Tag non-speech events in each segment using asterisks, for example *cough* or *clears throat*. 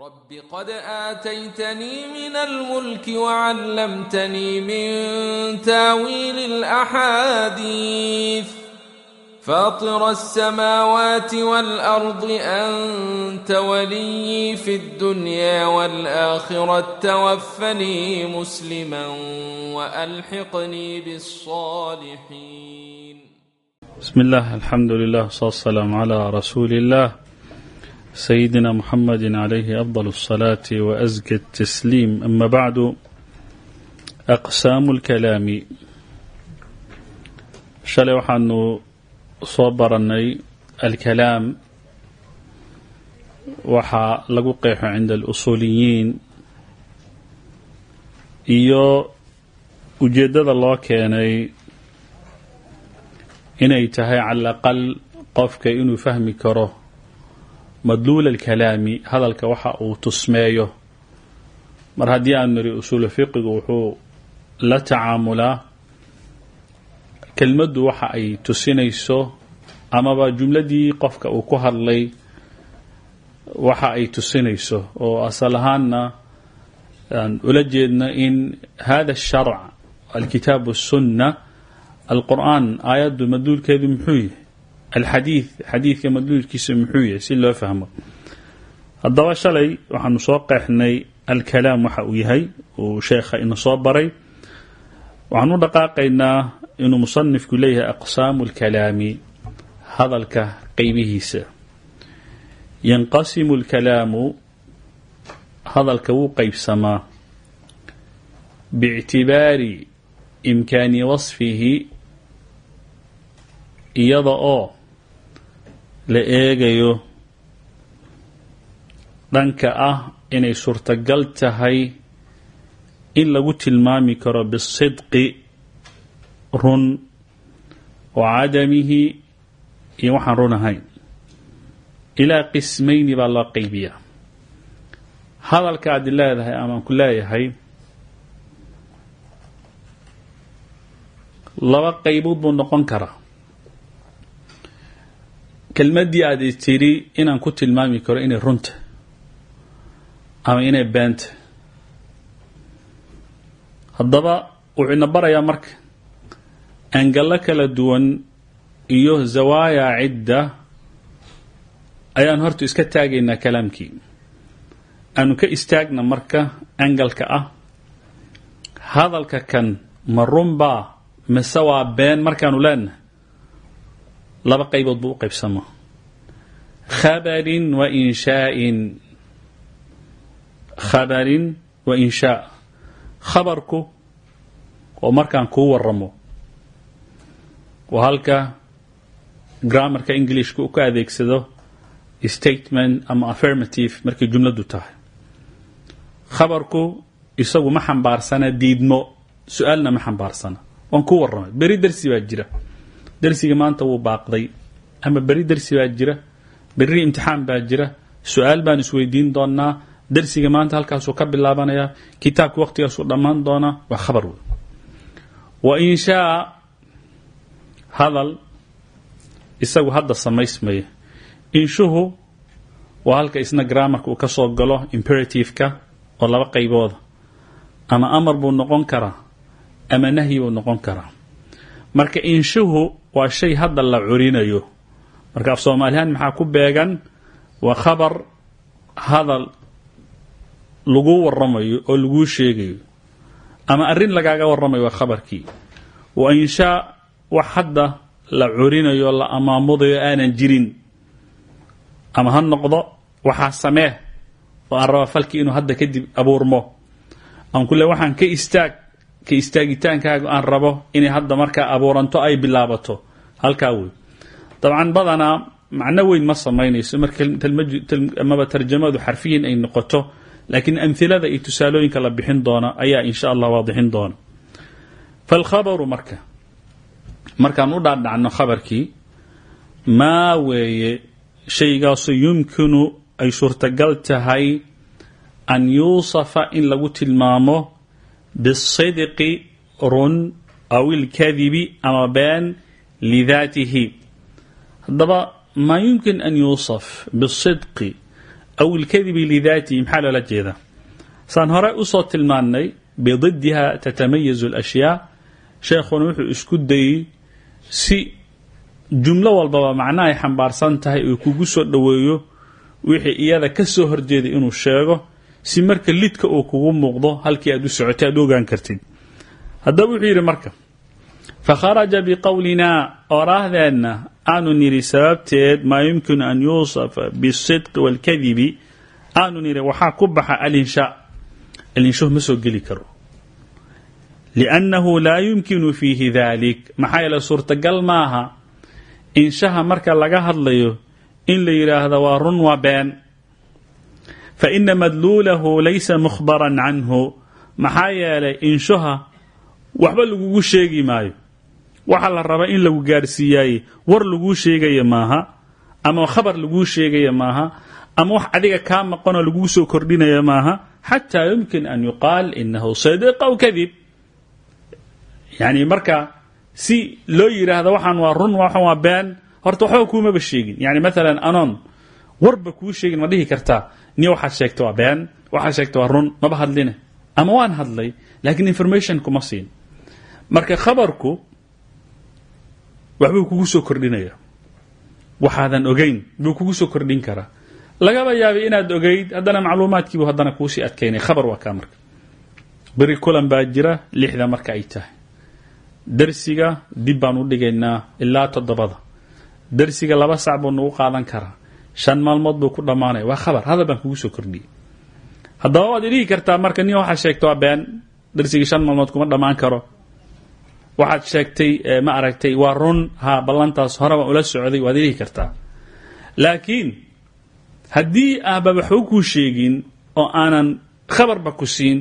رب قد آتيتني من الملك وعلمتني من تاويل الأحاديث فاطر السماوات والأرض أنت ولي في الدنيا والآخرة توفني مسلما وألحقني بالصالحين بسم الله الحمد لله والصلاة والسلام على رسول الله سيدنا محمد عليه أفضل الصلاة وأزكى التسليم أما بعد أقسام الكلام shalay waxaanu soo baranay alkalaam waxaa lagu qeexo cinda alusuuliyiin iyo ujeeddada loo keenay inay tahay cala aqal qofka inuu fahmi karo madluul alkalaami hadalka waxa uu tusmeeyo. Mar haddii aanu niri usuulu fiqigu wuxuu la tacaamulaa kelmaddu waxa ay tusinayso amaba jumladii qofka uu ku hadlay waxa ay tusinayso. Oo asal ahaanna aan ula jeedna in hada asharc alkitaab asunna alqur'aan aayaddu madluulkeedu muxuu yahay alxadiid xadiidka madluulkiisa muxuu yahay si loo fahmo haddaba shalay waxaanu soo qeexnay alkalaam waxa uu yahay uu sheekha ina soo baray waxaan u dhaqaaqaynaa inuu musanifku leeyahay aqsaamu alkalaami hadalka qeybihiisa yanqasimu alkalaamu hadalka wuu qeybsamaa biictibaari imkaani wasfihi iyada oo la eegayo dhanka ah inay suurtagal tahay in lagu tilmaami karo bisidqi run wa cadamihi iyo waxaan run ahayn. Ilaa qismayni baa loo qeybiyaa. Hadalka aad leedahay amaan ku leeyahay laba qaybood buu noqon karaa kelmaddii aad tiri inaan ku tilmaami karo inay runta ama inay beenta haddaba wuxuu ina barayaa marka angallo kala duwan iyo zawaaya cidda ayaan horta iska taagaynaa kalaamkii. Aanu ka istaagna marka angalka ah. Hadalka kan ma runbaa mise waa been markaanu leenahay laba qaybood buu u qaybsamaa. Khabarin wa inshaain khabarin wa inshaa khabarku oo markaan kuu waramo waa halka grammarka englishka u ka adeegsado statement ama affirmative markay jumladdu tahay. Khabarku isagu ma xambaarsana diidmo su'aalna ma xambaarsana waan ku warramay. Beri dersi baa jira dersiga maanta wuu baaqday. Ama beri dersi baa jira berri imtixaan baa jira su'aal baan isweydiin doonaa dersiga maanta halkaasuu ka bilaabanayaa kitaabka waqtigaasuu dhammaan doonaa waa khabar wey wa inshaa hadal isagu hadda samaysmaya. Inshuhu waa halka isna grammarka uu ka soo galo imperativeka oo laba qaybooda. Ama amar buu noqon karaa ama nahyi buu noqon karaa. Marka inshuhu waa shay hadda la curinayo. Marka af soomaalihaan maxaa ku beegan? Waa khabar hadal lagu waramayo oo laguu sheegayo. Ama arrin lagaaga waramayo waa khabarkii. Wa inshaa wax hadda la curinayo la amaamudayo aanan jirin. Ama ha noqdo waxaa samee oo aan raba falkii inuu hadda kadib abuurmo. Aan ku le waxaan ka istaag ka istaagitaankaaga aan rabo inay hadda markaa abuuranto ay bilaabato. Halkaa wey dabcan badanaa macno weyn ma samaynayso. Marka amaba tarjamadu xarfiyin ay noqoto laakiin amhilada iyo tusaalooyinka la bixin doona ayaa insha allah waadixin doona. Falkhabaru marka. Markaan u dhaadhacno khabarkii maa weeye shaygaasu yumkinu ay suurtagal tahay an yuusafa in lagu tilmaamo bisidqi run aw ilkadibi ama been lidaatihi haddaba maa yumkin an yuusaf bisidqi aw ilkadibi lidaatihi maxaa loola jeedaa saan hore u soo tilmaannay bididdiha tatamayazu alashyaa sheekhuna wuxuu isku dayey si jumlo walbaba macna ay xambaarsan tahay uu kugu soo dhoweeyo wixii iyada ka soo horjeeday inuu sheego si marka lidka uu kugu muuqdo halkii aad u socotay aad u ogaan kartid haddaba wuxuu yidhi marka fakharaja biqowlinaa oraahdeenna aanu nidhi sababteed maa yumkinu an yuusafa bisidqi waalkadibi aanu nidhi waxaa ku baxa alinshaa alinshuhu ma soo geli karo. Liannahu laa yumkinu fiihi dalik maxaa yeele suurtagal maaha inshaha marka laga hadlayo in la yidhaahdo waa run waa been fa ina madluulahu laysa mukhbaran canhu maxaa yeelay inshuha waxba lagugu sheegi maayo. waxaa la rabaa in lagu gaarsiiyaaye. war laguu sheegaya maaha ama khabar laguu sheegaya maaha ama wax adiga kaa maqanoo laguu soo kordhinaya maaha xataa yumkin an yuqaal inahu sadiq aw kadib yani marka si loo yidhaahdo waxaan waa run waxaan waa been horta waxba kuumaba sheegin. yani maalan anoon warba kuu sheegin ma dhihi kartaa ni waxaad sheegta waa been waxaad run maba hadline ama waan hadlay laakiin information kuma siin. Marka khabarku waxbuu kugu soo kordhinaya. Waxaadan ogeyn buu kugu soo kordhin karaa. Lagaba yaabay inaad ogeyd haddana macluumaadkiibu haddana kuusii adkaynay khabar waa kaa marka. Beri kulan baa jira lixda marka ay tahay. Darsiga dib baan u dhigaynaa ilaa toddobada. Darsiga laba sac buu nagu qaadan karaa shan maalmood buu ku dhammaanaya waa khabar. Hadal baan kugu soo kordhiyey. Haddaba waad idhihi kartaa marka nin waxaa sheegta waa been. Darsigii shan maalmood kuma dhammaan karo. Waxaad sheegtay ma aragtay waa run. Ha ballantaas hore baan ula socday waad idhihi kartaa. Laakiin haddii ahba waxba kuu sheegin oo aanan khabarba ku siin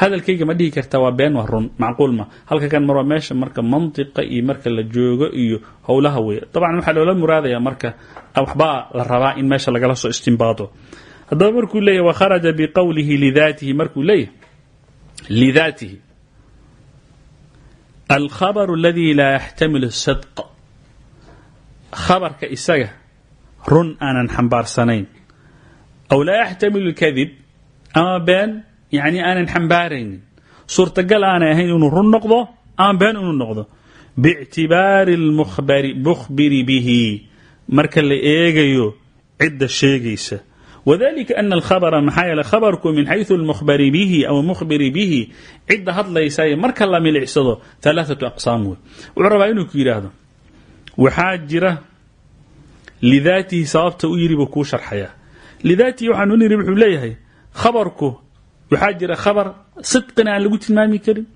hadalkayga ma dhihi kartaa waa been waa run macquul ma. Halka kan mar waa meesha marka mantiqa iyo marka la joogo iyo howlaha weeye dabcan waxaa loola muraadaya marka waxbaa la rabaa in meesha lagala soo istimbaado. Haddaba markuu leeyahy wakharaja biqowlihi lidaatihi markuu leeyahay lidaatihi. Alkhabaru aladi laa yaxtamilu sidq khabarka isaga run aanan xambaarsanayn aw laa yaxtamilu lkadib ama been yani aanan xambaaraynin. Suurtagal aanay ahayn inuu run noqdo ama been inuu noqdo. Biictibaari lmukhbiri bihi. Marka la eegayo cidda sheegaysa. Wadalika ana alkhabra maxaa yeele khabarku min xayثu lmukhbari bihi aw mukhbiri bihi cidda hadlaysaye marka la milicsado alaaثatu aqsaam wey wuxuu rabaa inuu ku yidhaahdo waxaa jira lidaatihi sababta u yiri buu kuu sharxayaa. Lidaatihi waxaan u niri wuxuu leeyahay waxaa jira khabar sidqina aan lagu tilmaami karin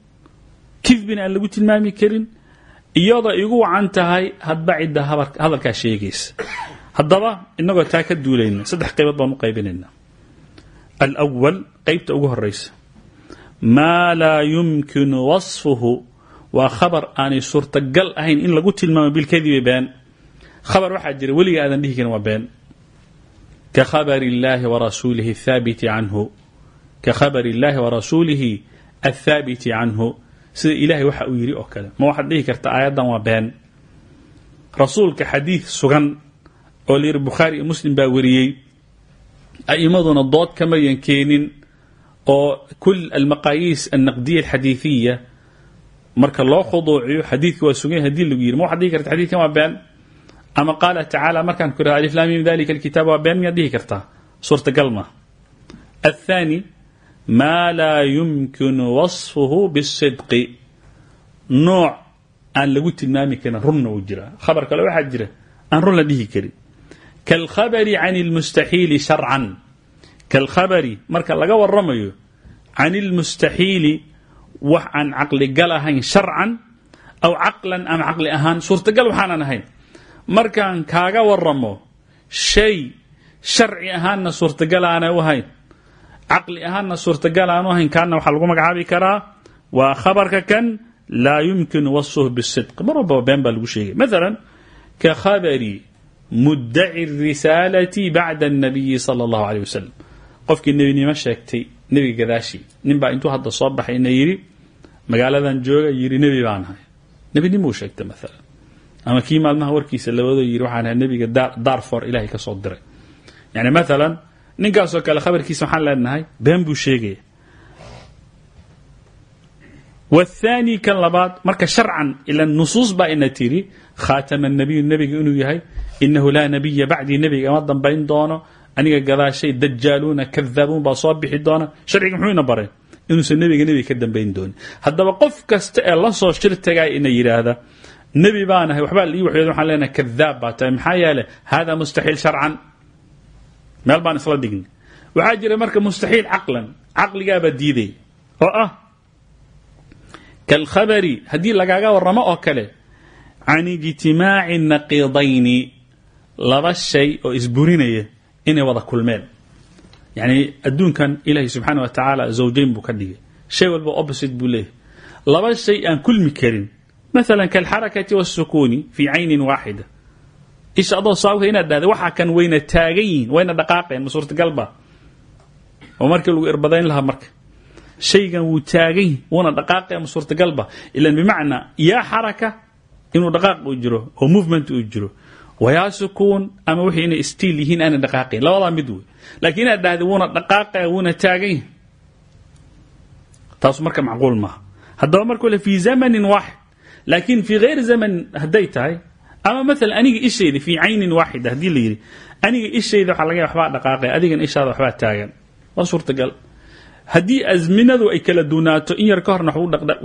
kidbina aan lagu tilmaami karin iyadoo igu wacan tahay hadba cidda hadalkaa sheegaysa. Haddaba inagoo taa ka duulayna saddex qaybood baan u qaybinayna alwal qaybta ugu horaysa maa laa yumkinu wasfuhu. Waa khabar aanay suurtagal ahayn in lagu tilmaamo bilkadibi been. Khabar waxaa jira weliga aadan dhihi karin waa been. Ka khabari illaahi wa rasuulihi thaabiti canhu ka khabr اllahi warasuulihi athaabiti canhu sida ilahay waxa uu yidhi oo kale. ma waxaad dhihi karta aayaddan waa been. rasuulka xadiid sugan oo la muslim baa a'imaduna dood kamayan keenin oo kul almaqaayiis alnaqdiya alxadiiثiya marka loo khuduuciyo xadiidka waa suganya haddii lagu ma waxaad dhihi karta xadidkan waa been. ama qaala tacaala markaan ku yidhahdo aliflamim dalika alkitaab waa been. miyaad dhihi kartaa suurtagal ma athani maa laa yumkinu wasfuhu bisidqi. Nooc aan lagu tilmaami karin runna uu jiraa khabar kale waxaa jira aan run la dhihi karin. Kalkhabari can ilmustaxiili sharcan. Kalkhabari marka laga waramayo can ilmustaxiili wax aan caqligal ahayn sharcan aw caqlan ama caqli ahaan suurtagal waxaanan ahayn. Markaan kaaga waramo shay sharci ahaanna suurtagal aanay u ahayn caqli ahaanna suurtagal aanu ahayn kaana waxaa lagu magacaabi karaa waa khabarka kan laa yumkin wasfuhu bisidq. Mar walbaba been baa lagu sheegay. Maalan ka khabari muddaci risaalati bacda annabiyi sala allahu aleyh wasalam qofkii nebinimo sheegtay nebiga gadaashii. Ninbaa intuu hadda soo baxay ina yidhi magaaladan jooga yidhi nebi baanahay ahay. Nebinimuu sheegtay maalan ama kii maalmaha warkiisa labadoo yidhi waxaan ahay nebiga daarfoor ilaahay ka soo diray. Yani ninkaasoo kale khabarkiisa waxaan leenahay been buu sheegaya. Wthaani kan labaad marka sharcan ila nusuus baa ina tiri khaatama nabiyu nebiga inuu yahay inahu laa nabiya bacdii nebiga ima dambayn doono aniga gadaashay dajaaluuna kadaabuun baa soo bixi doona sharciga muxuu ina baray inuusan nebiga nebiga ka dambayn doonin haddaba qof kasta ee la soo shir tagaya ina yidhaahda nebi baanahay waxbaa ii waxyood waxaan leenahay kadaab baa tahay maxaa meel baan isla dhigni waxaa jira marka mustaxiil caqlan caqligaabaa diiday oo ah kalkhabari haddii lagaaga warramo oo kale can ijtimaaci naqiidayni laba shay oo isburinaya inay wada kulmeen. Yani adduunkan ilaahay subxaana wa tacaala zawjayn buu ka dhigay. Shay walba opposite buu leeyahay. Laba shay aan kulmi karin. Maala kalxarakati wasukuuni fii caynin waaxida isha adoo inaad dhahda waxaa kan wayna taagan yihiin dhaqaaqeen ma suurtagalba oo markii lagu irbadayn lahaa marka. Shaygan wuu taagan yihi wuuna dhaqaaqaya ma suurtagalba ilan bimacnaa yaa inuu dhaqaaq uu jiro oo movement uu jiro. Wayaa sukuun ama wixii inay stiil yihiin aanay dhaqaaqayn labadaa mid wey. Laakiin inaad dhahda wuuna dhaqaaqaya wuuna taagan yihi taasu marka macquul maaha. Haddaba marka le fii zamanin waaxid. Laakiin fii hayri zaman hadday ama maala aniga ishayda fii caynin waaxida haddii la yidhi aniga ishayda waxaa laga waxbaa dhaqaaqaya adigan ishaada waxbaa taagan. Waa suurtagal. Haddii azminadu ay kala duunaato in yar ka horna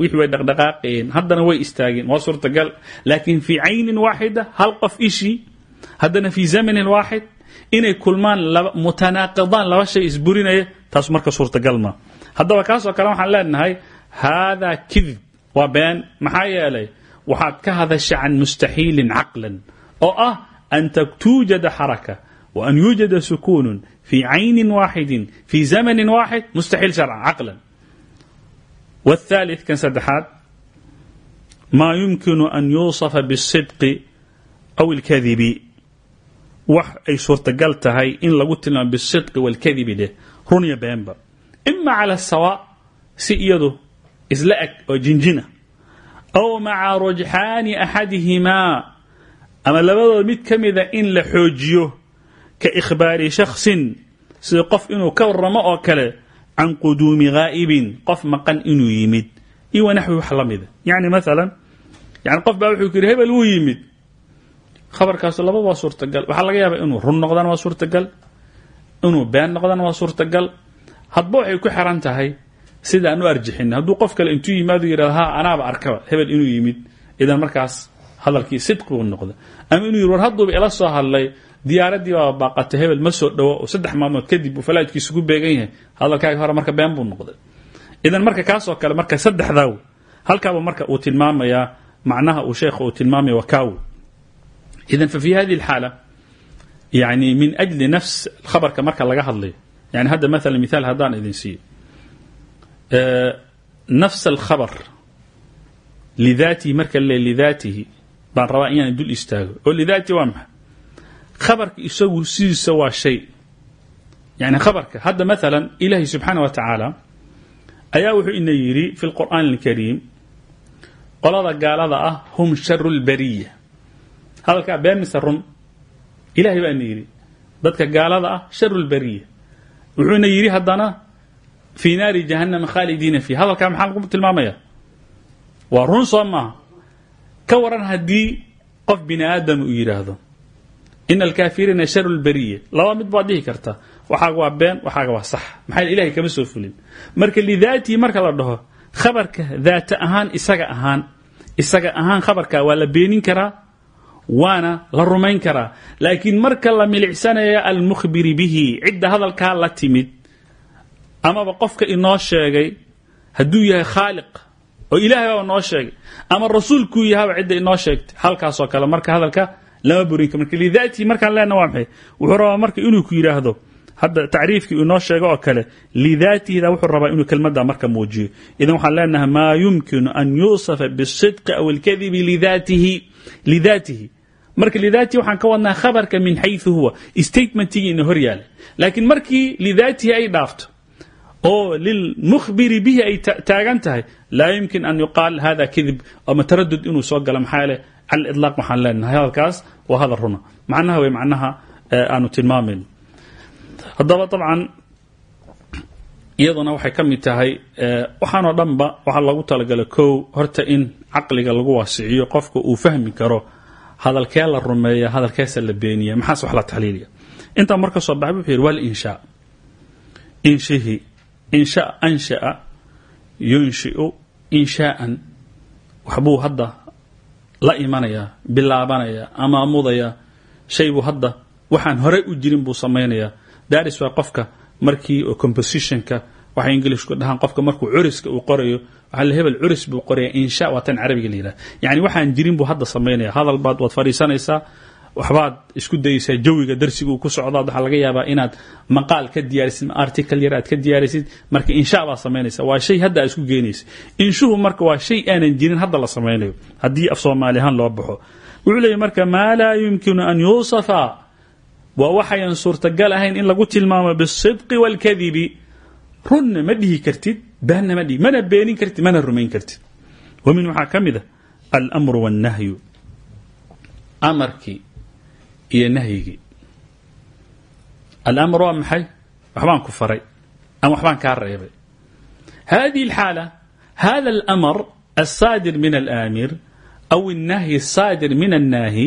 wixii way dhaqdhaqaaqeen haddana way istaageen. Waa suurtagal. Laakiin fii caynin waaxida hal qof ishii haddana fii zamanin waaxid inay kulmaan mutanaaqidaan laba shay isburinaya taas marka suurtagal ma. Haddaba kaasoo kale waxaan leenahay haadaa kidib waa been maxaa yeelay waxaad ka hadasha can mustaxiilin caqlan oo ah an tuujada xaraka wa an yuujada sukuunu في عين واحد في زمن واحد مستحيل شرعا عقلا والثالث كان سدحات ما يمكن أن يوصف بالصدق أو الكذب wax ay suurtagal tahay in lagu tilmaamo bisidqi walkadibi leh run iyo beenba ima cala sawa si iyadu isla eg oo jinjina aw maca rujxaani axadihimaa ama labadood mid ka mida in la xoojiyo ka ikhbaari shaksin sida qof inuu ka waramo oo kale can quduumi ghaa'ibin qof maqan inuu yimid iyo wanaxwi wax la mida yani maalan yani qof baa wuxuu yidhi hebel wuu yimid khabarkaas laba waa suurtagal waxaa laga yaabaa inuu run noqdana waa suurtagal inuu been noqdana waa suurtagal hadba waxay ku xiran tahay sida aan u arjixin hadduu qof kale intuu yimaado yidhahdo ha anaaba arkaba hebel inuu yimid. Idan markaas hadalkii sidqi uu noqda ama inuu yidhi war ila soo hadlay diyaaradii baa baaqatay hebel ma soo dhowo oo saddex maalmood kadib uu falaajkiisu ku beegan yahay. Hadalkaaga hore marka been buu noqday. Idan marka kaasoo kale marka saddexdaaw halkaaba marka uu tilmaamayaa macnaha uu sheekha uu tilmaamaya waa kaawi idan fa fi hadihi alxaala yani min ajli nafs khabarka marka laga hadlayo. Yani hadda maala mithaal haddaan idin siiyo nafs alkhabar lidaatihi marka le lidaatihi baan rabaa inaan dul istaago. Oo lidaatihi waa maxay? Khabarka isagu sidiisa waa shay. Yani khabarka hadda maalan ilaahay subxaana wa tacaala ayaa wuxuu ina yidhi fi lqur'aan alkariim qolada gaalada ah hum sharu lbariya hadalkaa been mise run ilahay baa ina yidhi dadka gaalada ah sharu lbariya fii naari jahannama khaalidiina fiih hadalkaa maxaa lagu tilmaamaya waa run soo maaha ka waran haddii qof bini aadam uu yidhaahdo ina alkaafiriina sharu lbariya laba mid baad dhihi kartaa waxaaga waa been waxaaga waa sax maxaa ilahay kama soo fulin marka lidaatii marka la dhaho khabarka daata ahaan isaga ahaan isaga ahaan khabarka waa la beenin karaa waana la rumayn karaa laakiin marka la milicsanayo almukhbiri bihi cidda hadalkaa la timid amaba qofka inoo sheegay hadduu yahay khaaliq oo ilaahay baa noo sheegay ama rasuulkuu yahaba cidda inoo sheegtay halkaasoo kale. Marka hadalka lama burin karo marka lidaatii markaan leenaha waa maxay? Wuxuu rabaa marka inuu ku yidhaahdo hadda tacriifkii inoo sheego oo kale lidaatihda wuxuu rabaa inuu kelmadda marka muujiyo. Idan waxaan leenahay maa yumkinu an yuusafa bisidqi aw alkadibi lidaatihi? Lidaatihi. Marka lidaatihi waxaan ka wadnaa khabarka min xayu huwa statementigii ina hor yaalla markii lidaatihi ay dhaafto oo lilmukhbiri bihi ay taagan tahay yumkin an yuqaal hada kadib ama taradud inuu soo galo maxaa yeele cala leenahay. Hadalkaas waa hadal runa. Macnaha way macnaha aanu tilmaamayno haddaba dabcan iyaduna waxay ka tahay waxaanoo dhanba waxaa loogu talagalay kow horta in caqliga lagu waasiciyo qofka uu fahmi karo hadalkee la rumeeya hadalkeesa la beeniya maxaas wax la taxliiliya intaa marka soo baxay wuxuu yidhi walinshaa insha ansha'a yunshi'u inshaa'an waxbuu hadda la imanayaa bilaabanaya ama amudaya shaybuu hadda waxaan horey u jirin buu samaynayaa daris waa qofka markii oo compositionka waxay ingilishku dhahaan qofka markuu curiska uu qorayo waxaa la hebel curis buu qoraya insha waa tan carabiga la yidhaha waxaan jirin buu hadda samaynaya hadal baad waad fadhiisanaysaa waxbaad isku dayeysaa jawiga darsiga ku socdaad waxaa laga yaabaa inaad maqaal ka diyaarisid article yar aad ka diyaarisid. Marka insha baad samaynaysa waa shay hadda isku geenaysa. Inshuhu marka waa shay aanan jirin hadda la samaynayo haddii af soomaali ahaan loo baxo. Wuxuu leeyahy marka maa laa yumkinu an yuusafa. Waa waxayan suurtagal ahayn in lagu tilmaamo bisidqi wاlkadibi runna ma dhihi kartid baanna ma dhihi mana beenin kartid mana rumayn kartid. Wa min waxaa ka mid a almru wاnnahyu amarkii iyo nahyigii alamr waa maxay waxbaan ku faray ama waxbaan kaa reebay hadihi اlxaala hada اlamr الsaadir min اlaamir aw الnahyi الsaadir min الnaahi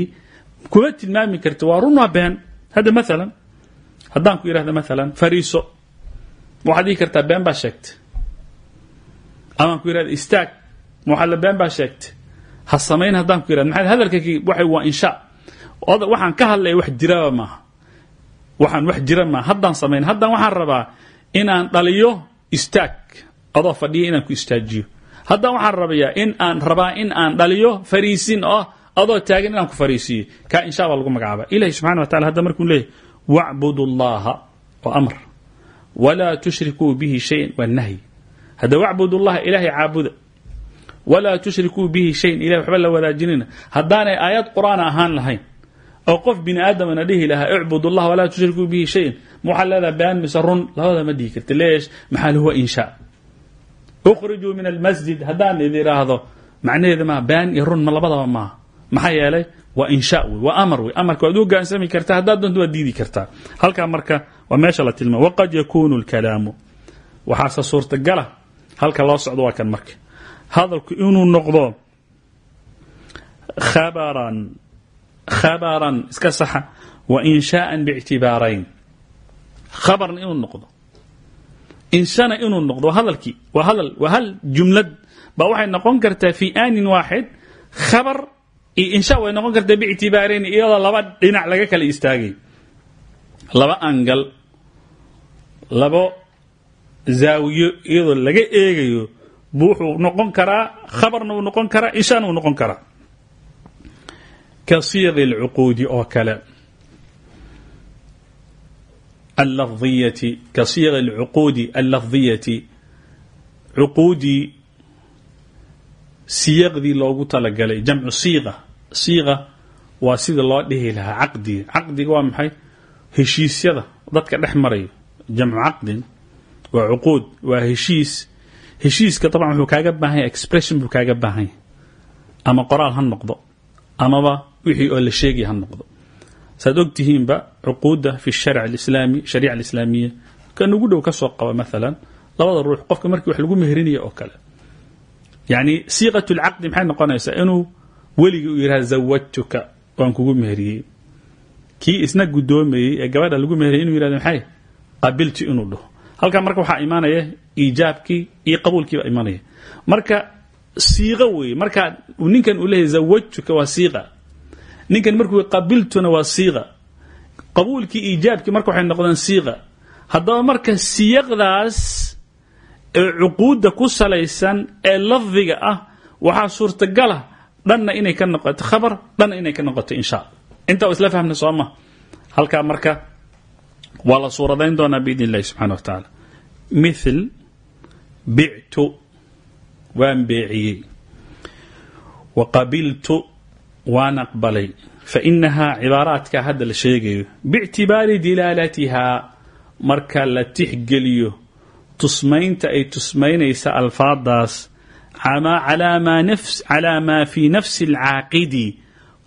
kuma tilmaami karti waa run waa been hadda maala haddaan ku yidhahda maala fariiso waxaad dhihi kartaa been baa sheegtay amaan ku yidhahda istaag waxaad been baa sheegtay ha samayn haddaan ku yidhahda maxaa hadalkakii waxay waa insha waxaan ka hadlaya wax jiraba maaha. Waxaan wax jira maaha. Haddaan samayn haddaan waxaan rabaa inaan dhaliyo istaag. Adoo fadhiya ku istaajiyo. Haddaan waxaan rabayaa in aan rabaa in aan dhaliyo fariisin oo adoo taagan inaan ku fariisiiyo kaa insha baa lagu magacaaba ilahi subxana wa tacala hadda markuu leeyahy wacbudu llaha amr. Walaa tushrikuu bihi shayan waa nahyi. Hadda wacbudu llaha ilaahay caabuda. Walaa bihi shayan ilahay waxba la wadaajinina. Haddaanay aayad qur'aan ahaan lahayn oo qof bini aadamana dhihi lahaa icbud allah walaa tushrikuu bihi shayan waxaa leedaha baan mise run labada ma dhihi karta leesh maxaa huwa insha. Ukhrijuu min almasjid. Haddaan idi idhaahdo macnaheeda maa baan iyo run labadaba maaha. Maxaa yeelay waa insha wey waa amar wey. Amarka waad u gaansami kartaa haddaad doonto waad diidi kartaa. Halkaa marka waa meesha la tilmaama waqad yakunu lkalaamu waxaase suurtagala halka loo socdo waa kan marka. Hadalku inuu noqdo khabaran khabaran iska saxa wa inshaaan biictibaarayn khabarna inuu noqdo inshana inuu noqdo waa hadalkii waa hadal waa hal jumlad baa waxay noqon kartaa fi aanin waaxid khabar iyo insha way noqon kartaa biictibaarayn iyadoo laba dhinac laga kala istaagay laba angal labo zaawiyo iyadoo laga eegayo bu wuxuu noqon karaa khabarna wuu noqon karaa inshana wuu noqon karaa ka siyaqi اlcuquudi oo kale. Allafdiyati ka siyaqi اlcuquudi allafdiyati. Cuquudii siyaqdii loogu talagalay jamcu siiqa siiqa waa sida loo dhihi lahaa caqdiga caqdiga waa maxay? Heshiisyada dadka dhex marayo jamcu caqdin waa cuquud waa heshiis. Heshiiska dabcan wuxuu kaaga baahan expression buu kaaga baahan yahay. Ama qoraal ha noqdo. Amaba wixii oo la sheegaya ha noqdo. Saad og tihiinba cuquudda fi sharc alislaami shariica alislaamiya kan ugu dhow ka soo qaba maalan labada ruux qofka markii wax lagu meherinayo oo kale. Yacni siiqat lcaqdi maxay noqonaysaa inuu weligii u yidhaha zawajtuka waan kugu meheriyey. Kii isna guddoomayey ee gabadha lagu meheriyay inuu yihahdo maxay? Qabiltu inuu dhaho. Halkaa marka waxaa imaanaya iijaabkii iyo qabuulkiiba imanaya marka siiqo weeye marka ninkan uu leeyahy zawajtuka waa siiqa ninkan markuu qabiltuna waa siiqa. Qabuulkii iijaabkii marka waxay noqdeen siiqa. Haddaba marka siyaqdaas ee cuquudda ku salaysan ee lafdiga ah waxaa suurtagala dhanna inay ka noqoto khabar dhanna inay ka noqoto insha intaa isla fahmna sooma halkaa marka waa la suuradayn doonaa biidn illahi subxana wa tacaala mithil bictu waan beeciyey. Wa qabiltu waan aqbalay fainahaa cibaaraadka hadda la sheegayo biictibaari dilaalatihaa marka la tixgeliyo tusmaynta ay tusmaynaysa alfaadaas calaa maa fii nafsi alcaaqidi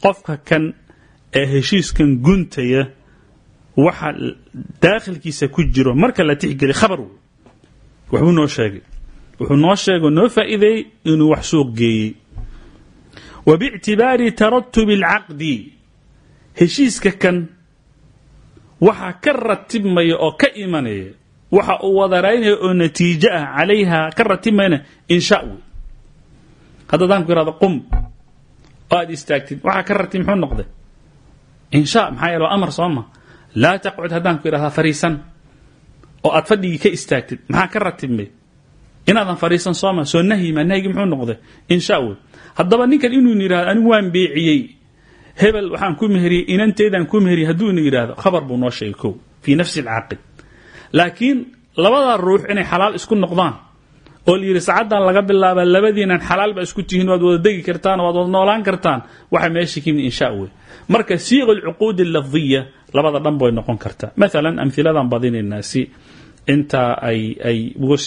qofka kan ee heshiiskan guntaya waxa daakhilkiisa ku jiro marka la tixgeliy khabar waxbuu noo sheegay. Wuxuu noo sheegay noo faa'iideeyey inuu wax suuq geeyey wa biictibaari taratubi alcaqdi heshiiska kan waxaa ka ratibmaya oo ka imanaya waxa uu wadaraynaya oo natiijo ah calayha ka ratibmayna insha wey hadda adaan ku irahdo qum oo aad istaagtid waxaa ka ratib muxuu noqday? Insha maxaa yeele waa amar soo ma laa taqcud haddaan ku fariisan oo aad fadhigii ka istaagtid maxaa ka ratibmay? Inaadan fariisan sooma soo nahyima nahyigii muxuu noqday? Insha wey haddaba ninkan inuu yidhahdo anigu waan beeciyey. Hebel waxaan ku meheriyey inanteedaan ku meheriyey hadduu yidhahdo khabar buu noo sheegay kow fii nafsi alcaaqid laakiin labadaa ruux inay xalaal isku noqdaan oo la yidhi laga bilaaba labadiinan xalaal ba isku tihiin waad wada degi kartaan waad wada noolaan kartaan. Waxa meesha ka yimid insha wey marka siiq alcuquud allafdiya labada dhan bay noqon kartaa. Maalan amhiladan badinaynaa si intaa ay ay uga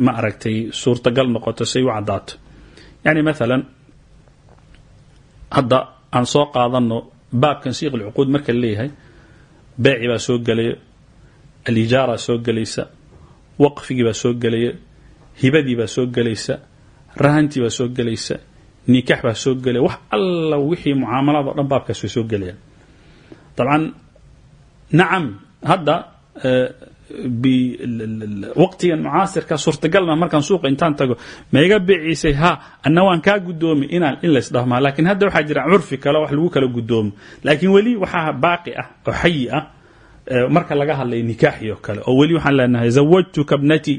ma aragtay suurtagal noqoto say u caddaato yani maalan hadda aan soo qaadano baabkan siiq alcuquud marka leeyahay beeci baa soo gelaya alijaara soo gelaysa waqfigii baa soo gelaya hibadii baa soo gelaysa rahantii baa soo gelaysa nikaax baa soo gelaya wax alla wixii mucaamalaad o dhan baabkaas way soo gelayaan. Dabcan nacam hadda waqtigan mucaasirka suurtagalna markaan suuqa intaan tago maiga beeciisay ha anna waan kaa gudoomi inaan in laysdhahmaa lakiin hadda waxaa jira curfi kale wax lagu kala gudoomo. Laakiin weli waxaa baaqi ah oo xayi ah marka laga hadlaya nikaaxi oo kale oo weli waxaan leenahay zawajtuka bnati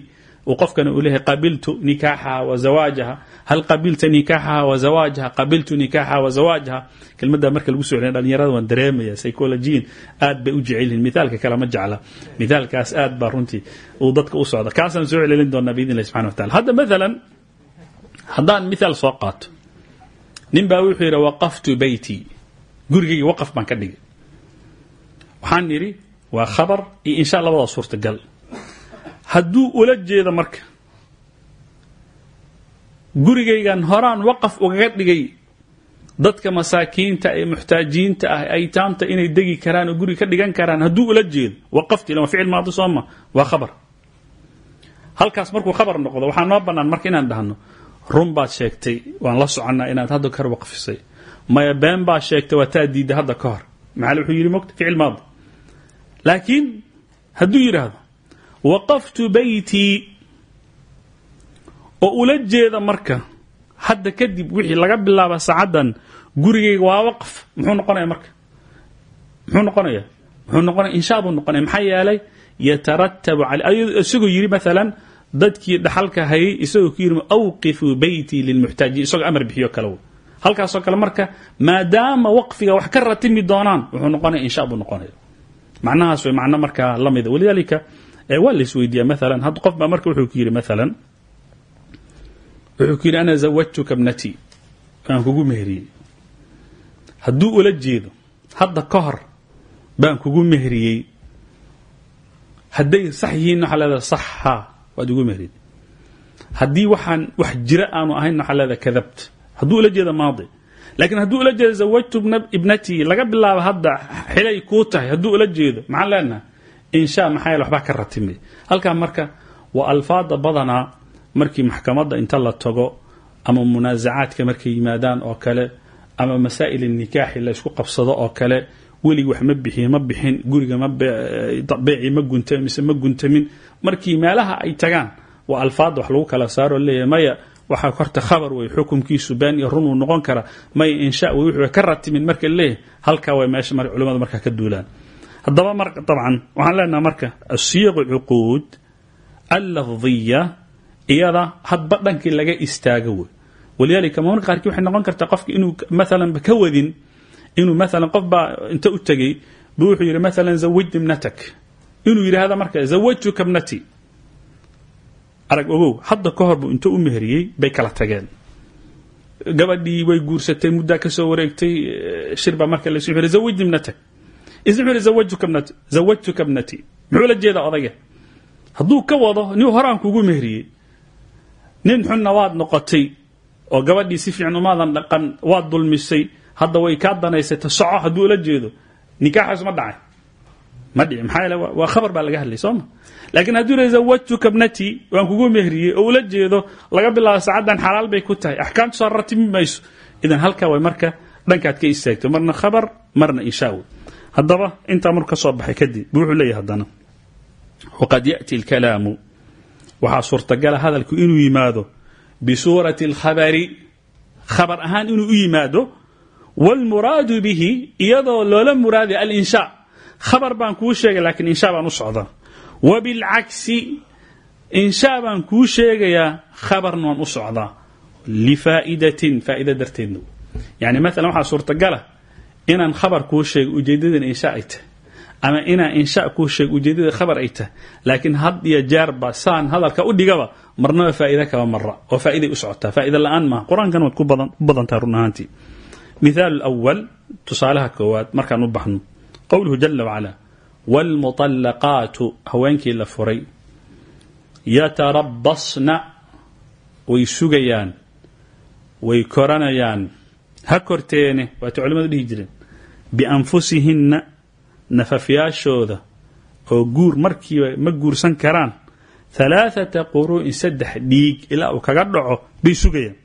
uu qofkana uu leeyahay qabiltu nikaaxaha wa zawaajaha. Hal qabilta nikaaxaha wa zawaajaha qabiltu nikaaxaha wa zawaajaha. Kelmadda marka lagu soo celiya dhalinyarada waan dareemaya psychologiyin aad bay u jecel yihiin mithaalka kale ma jecla. Mithaalkaas aad baa runtii uu dadka u socda. Kaasaan soo celelin doonaa biidn illahi subxana wa tacala hadda maalan haddaan mithaal soo qaato nin baa wuxuu yidhi waqaftu beyti gurigayga waqaf baan ka dhigay. Waxaan idhi waa khabar iyo insha labada suurtagal hadduu ula jeedo marka gurigaygan horaan waqaf ugaga dhigay dadka masaakiinta ee muxtaajiinta ah aytaamta inay degi karaan oo guri ka dhigan karaan hadduu ula jeedo waqafti waa ficil maadi sooma waa khabar. Halkaas markuu khabar noqdo waxaa noo bannaan marka inaan dhahno run baad sheegtay waan la soconnaa inaad hadda kahor waqfisay. Maya been baad sheegtay waa taa diidda hadda ka hor. Maxaa wuxuu yidhi mogta ficil maadi laakiin hadduu yidhaahdo waqaftu beytii oo ula jeeda marka hadda kadib wixii laga bilaaba saacaddan gurigayga waa waqf muxuu noqonaya marka? Muxuu noqonaya? Muxuu noqonaya? Inshaa buu noqonaya. Maxaa yeelay yataratabu caley isagoo yidhi maalan dadkii dhaxalka hayay isagoo ku yidhi awqifuu beytii lilmuxtaajiin isagoo amar bixiyo kale w marka maadaama waqfiga wax ka ratimi doonaan wuxuu noqonaya inshaa buu noqonaya. Macnahaas way macno markaa la mida waa la isweydiiyaa maalan had qof baa marka wuxuu ku yidhi maalan wuxuu ku yidhi ana zawajtuka bnati waan kugu meheriyey. Hadduu ula jeedo hadda ka hor baan kugu meheriyey. Hadday sax yihiin waxaa haa waad igu meheriyey. Haddii waxaan wax jira aanu ahayn waxaa kadabt. Hadduu ula jeedo maadi. Laakiin hadduu ula jeedo zawajtu ibnatii laga bilaabo hadda xilay kuu tahay hadduu ula jeedo maxaan leenahay insha maxaa waxbaa ka ratimay halkaa marka waa alfaada badanaa markii maxkamadda inta la tago ama munaasacaadka markay yimaadaan oo kale ama masaa'il nikaaxi la ysku qabsado oo kale weligii wax ma bixiye ma bixin guriga beeci ma gunta mise ma guntamin. Markii meelaha ay tagaan waa alfaada wax lagu kala saaro leeyahay maya waxaa khabar wey xukumkiisu been iyo run uu noqon kara. Maya insha wuxuu ka ratimin marka leeyahay halkaa way meesha mar culimadu markaa ka duulaan haddaba mar dabcan waxaan leenaha marka asiyaqu cuquud allafdiya iyada hadba dhankii laga istaago wey. Walidaalika marmarka qaarkii waxay noqon kartaa qofka inuu maalan ka wadin inuu maalan qof baa inta u tegey buu wuxuu yidhi maalan zawajni ibnatak. Inuu yidhaahda marka zawajtuka ibnati arag ogow hadda ka hor buu inta u meheriyey bay kala tageen. Gabadhii way guursatay muddaa ka soo wareegtay shir baa marka lasu zawajni ibnatak isna wuxuu yidhi zawajtuka ibnati muxuu la jeedaa odayga hadduu ka wado nin horaan kugu meheriyey nin xunna waad noqotay oo gabadhii si fiican umaadan dhaqan waad dulmisay hadda way kaa danaysata soco hadduu ula jeedo nikaaxaas ma dhacay. Ma dhici maxaa yeele waa khabar baa laga hadlay sooma laakiin hadduu yidhahdo zawajtuka bnati waan kugu mehriyey oo ula jeedo laga bilaabo saacaddan xalaal bay ku tahay. Axkaamtu soo mayso. Idan halkaa way marka dhankaad ka istaagto. Marna khabar marna inshaa wey haddaba intaa marku ka soo baxay kadib wuxuu leeyahay haddana. Waqad ya'ti alkalaamu. Waxaa suurtagala hadalku inuu yimaado bisuurati alkhabari khabar ahaan inuu u yimaado wاlmuraadu bihi iyadoo loola muraaday alinshaa khabar baan kuu sheegay lakiin inshaa baan u socdaa wbilcagsi inshaa baan kuu sheegayaa khabarna waan u socdaa lifaa'idatin faa'ida darteedna. Yani maalan waxaa suurtagala inaan khabar kuu sheego ujeeddadana inshaa ay tahay ama inaan inshaa kuu sheego ujeeddada khabar ay tahay laakiin had iyo jeerba saan hadalka u dhigaba marnaba faa'iida kaba mara oo faa'iday u socotaa. Faa'ida la'aan maaha. Qur'aankan waad ku badantaha run ahaantii. Mithaal awal tusaalaha koowaad markaan u baxno. Qowluhu jala wacala wاlmuطalaqaatu haweenkii la furay. Yatarabasna way sugayaan way koranayaan. Ha korteene waatay culimadu dhihi jireen bianfusihinna nafafyaashooda oo guur markiiba ma guursan karaan halaaثata quru'in saddex dhiig ilaa uu kaga dhaco bay sugayaan.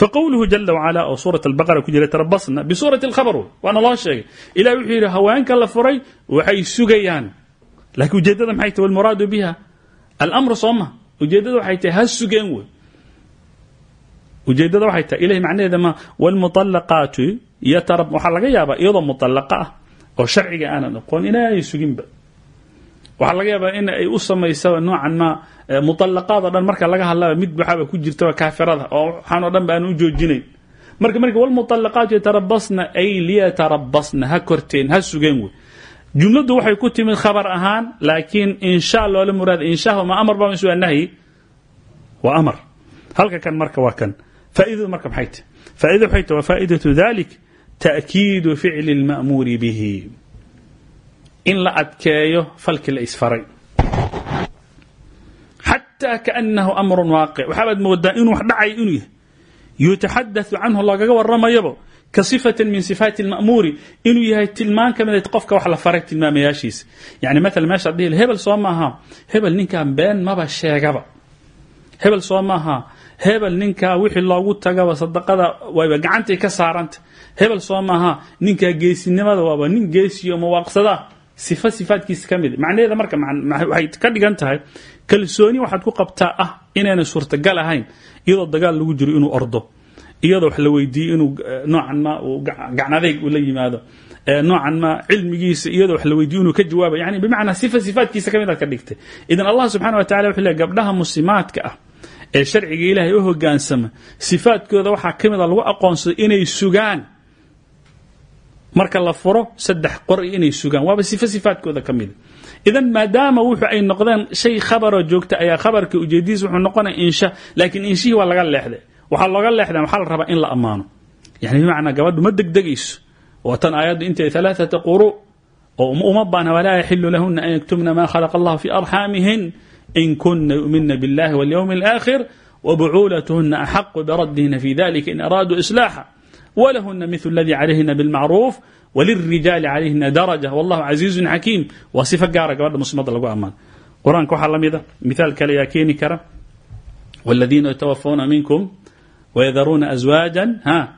Faqowluhu jala wacala oo suurat albaqara ku jira tarabasna bisuurati alkhabar waana loo sheegay. Ilah wuxuu yidhi haweenka la furay waxay sugayaan. Laakiin ujeeddada maxay tahy walmuraadu biha. Alamru soo ma ujeeddada waxay tahay ha sugeen wey ujeeddada waxay tahay ilahi macnaheeda ma iyo tarab waxaa laga yaabaa iyadoo mutalaqa ah oo sharciga aanan aqoon ilaa suginba. Waxaa laga yaabaa in ay u samaysaba noocan maa eh, mualaqaad o dhan marka laga hadlaba mid waxaaba ku jirtaba kaafirada oo waxaan dhan ba u joojinayn marka marka wlmualaqaatu yatarabasna ay liyatarabasna ha korteen ha sugeen wey. Jumladdu waxay ku timid khabar ahaan laakiin insha loola muraad insha ma amar ba misu waa nahyi amar. Halka kan marka waa kan. Faa'idadu marka maxay tahay? Faa'idada waxay tahay waa ta'kiidu ficli اlma'muuri bihi in la adkeeyo falkii la isfaray xataa kaanahu amrun waaqic waxaabaad moodaa inuu wax dhacay inuu yahay yutaxadau canhu lagaga waramayaba ka sifatin min sifaati lma'muuri inuu yahay tilmaan ka mid qofka wax la faray tilmaamayaashiisa yani maala meeshaad dhihi hebel soo maaha hebel ninkan been maba sheegaba hebel soo maaha hebel ninkaa wixii loogu tagaba sadaqada wayba gacantay ka saaranta hebel soo maaha ninkaa geesinimada waaba nin geesiyo mawaaqsada sifa sifaadkiisa ka mid marka waxay ka dhigan kalsooni waxaad ku qabtaa ah inaana suurtagal ahayn iyadoo dagaal lagu jiro inuu ordo iyadoo wax la weydiiyo inuu noocan ma uu gacnadayg ula yimaado noocan ma cilmigiisa iyadoo wax la weydiiyo inuu ka jawaaba yani bimacnaa sifa sifaadkiisa ka ka dhigtay. Idan allah subxana wa tacala wuxuu leey gabdhaha muslimaadka ah ee sharciga ilaahay u hogaansama sifaadkooda waxaa ka mid a lagu aqoonsaday inay sugaan. Marka la furo saddex qori inay sugaan. Waaba sifo sifaadkooda ka mida idan maadaama wuxu ay noqdeen shay khabaroo joogta ayaa khabarka ujeedadiis wuxuu noqonaya insha laakiin inshihii waa laga leexday. Waxaa looga leexda waxaa la in la ammaano. Yani bimacnaa gabadhu ma degdegayso. Waa tan aayaddu intay quru oo uma baana walaa yaxilu an yaktubna ma khalaqa allahu fi arxaamihin إن كن يؤمن بالله واليوم الآخر وبعولتهن أحق بردهن في ذلك إن أرادوا إصلاحا ولهن مثل الذي عليهن بالمعروف وللرجال عليهن درجة والله عزيز حكيم وصفة gaara gabadha muslimada lagu ammaano qur'aanka waxaa la mida mithaal kale والذين يتوفون منكم ويذرون أزواجا ها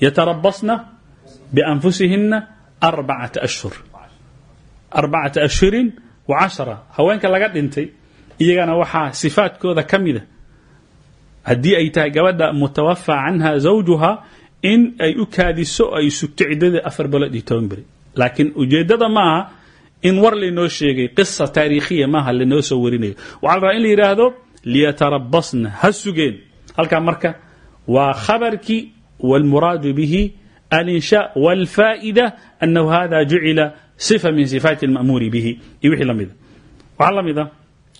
يتربصن بأنفسهن أربعة أشهر أربعة أشهر cashara haweenka laga dhintay iyagana waxaa sifaadkooda ka mida ay tahay gabadha mutawafa canha zawjuha in ay u kaadiso ay sugto ciddada afar bilood iyo toban beri laakiin ujeeddada maaha in war laynoo sheegay qisa taariikhiya maaha lanoo soo warinayo waxaa la rabaa in la yidhaahdo liyatarabasna ha sugeen halkaa marka waa khabarkii wاlmuraadu bihi alinsha wاlfaa'ida anahu hada jucila sifa min sifaati اlma'muuri bihi iyo wixii la mida waxaa la mida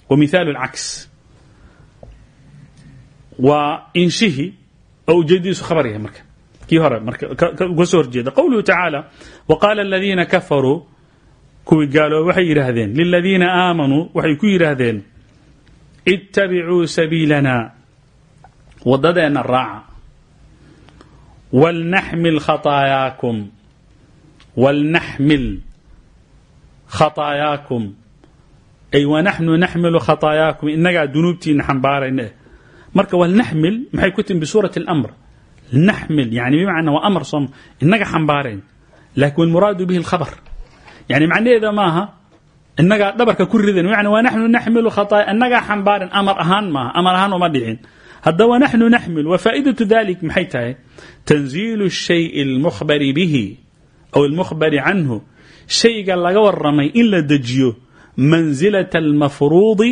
wa mihaalu اlcaks waa inshihii oo ujeedadiisu khabar yahay marka kii hore marka soo horjeeda qowluhu tacaala waqaala aladiina kafaruu kuwii gaalooba waxay yidhaahdeen liladiina aamanuu waxay ku yidhaahdeen ittabicuu sabiilana waddadeenna raaca walnaxmil khataayaakum walnaxmil khaطaayaakum ay wanaxnu naxmilu khaطaayaakum inagaa dunuubtiina xambaarayna eh marka walnaxmil maxay ku timi bisuurati اlamr naxmil yani bimacnaa waa amar soom inaga xambaarayn lakin walmuraadu bihi اlkhabr yani macnaheeda maaha inagaa dhabarka ku ridan bimacnaa wa naxnu naxmilu khataaya inagaa xambaaran amar ahaan maaha amar ahaan uma dhicin hadda wa naxnu naxmil wa faa'idatu dalik maxay tahay tanziilu الshay اlmukhbari bihi aw اlmukhbari canhu shayga laga waramay in la dejiyo manzilaة اlmafruudi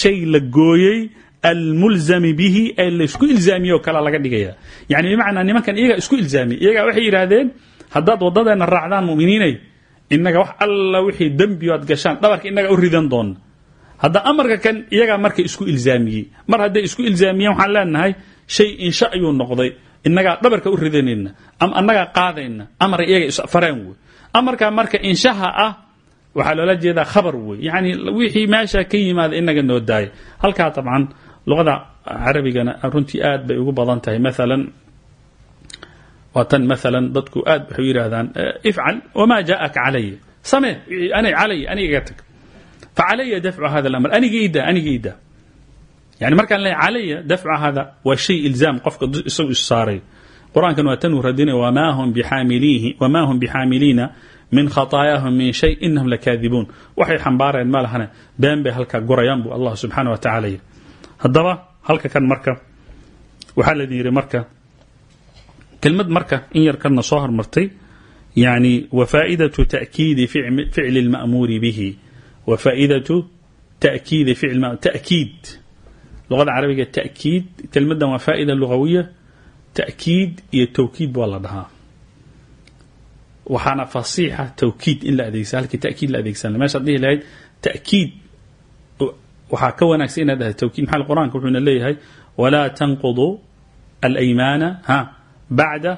shay la gooyey almulzami bihi ee la isku ilzaamiye oo kale laga dhigaya. Yani bimacnaa nimankan iyaga isku ilzaamiye iyagaa waxay yidhaahdeen haddaad waddadeena raacdaan muminiinay inaga wax alla wixii dembi aad gashaan dhabarka inaga u ridan doona hadda amarka kan iyagaa marka isku ilzaamiyey mar hadday isku ilzaamiyeen waxaan leenahay shay insha ayuu noqday. Inagaa dhabarka u ridanayna ama annagaa qaadayna amara iyaga isfareen wey amarkaa marka inshaha ah waxaa loola jeedaa khabar wey yani wixii meesha ka yimaada inaga noo daaya halkaa dabcan luqada carabigana runtii aad bay ugu badan tahay. Maalan waa tan maalan dadku aad waxay yidhaahdaan ifcal wma jaءaka calaya samee calaya aniga iga tag. Facalaya dafcu hada اlamr aniga ida aniga ida yani markaan leeya calaya dafcu hada waa shay ilzaam qofka isagu is saaray qur'aankan waa tan uu radinay wma hum bixaamiliina min khaطaayaahum min shay inahum lakaadibuun waxay xambaareen ma lahana been bay halkaa gurayaan buu allah subxaana wa tacala yidhi. Halka kan marka waxaa la yidhi marka kelmad marka in yar kana soo hormartay yani wafaaidatu takiidi ficli اlma'muuri bihi. Wafaaidatu takiidi ficl takiid. Luqada carabiga takiid kelmadan waa faa'ida lugawiya takiid iyo tawkiid waa la dhahaa. Waxaana fasiixa tawkiid in la adeegsa halkii takiid la adeegsan meshaad dhihi lahayd takiid waxaa ka wanaagsan inaad dhahay tawkiid. Maxaa qur'aanka leeyahay walaa tanqudu alaymaana ha bacda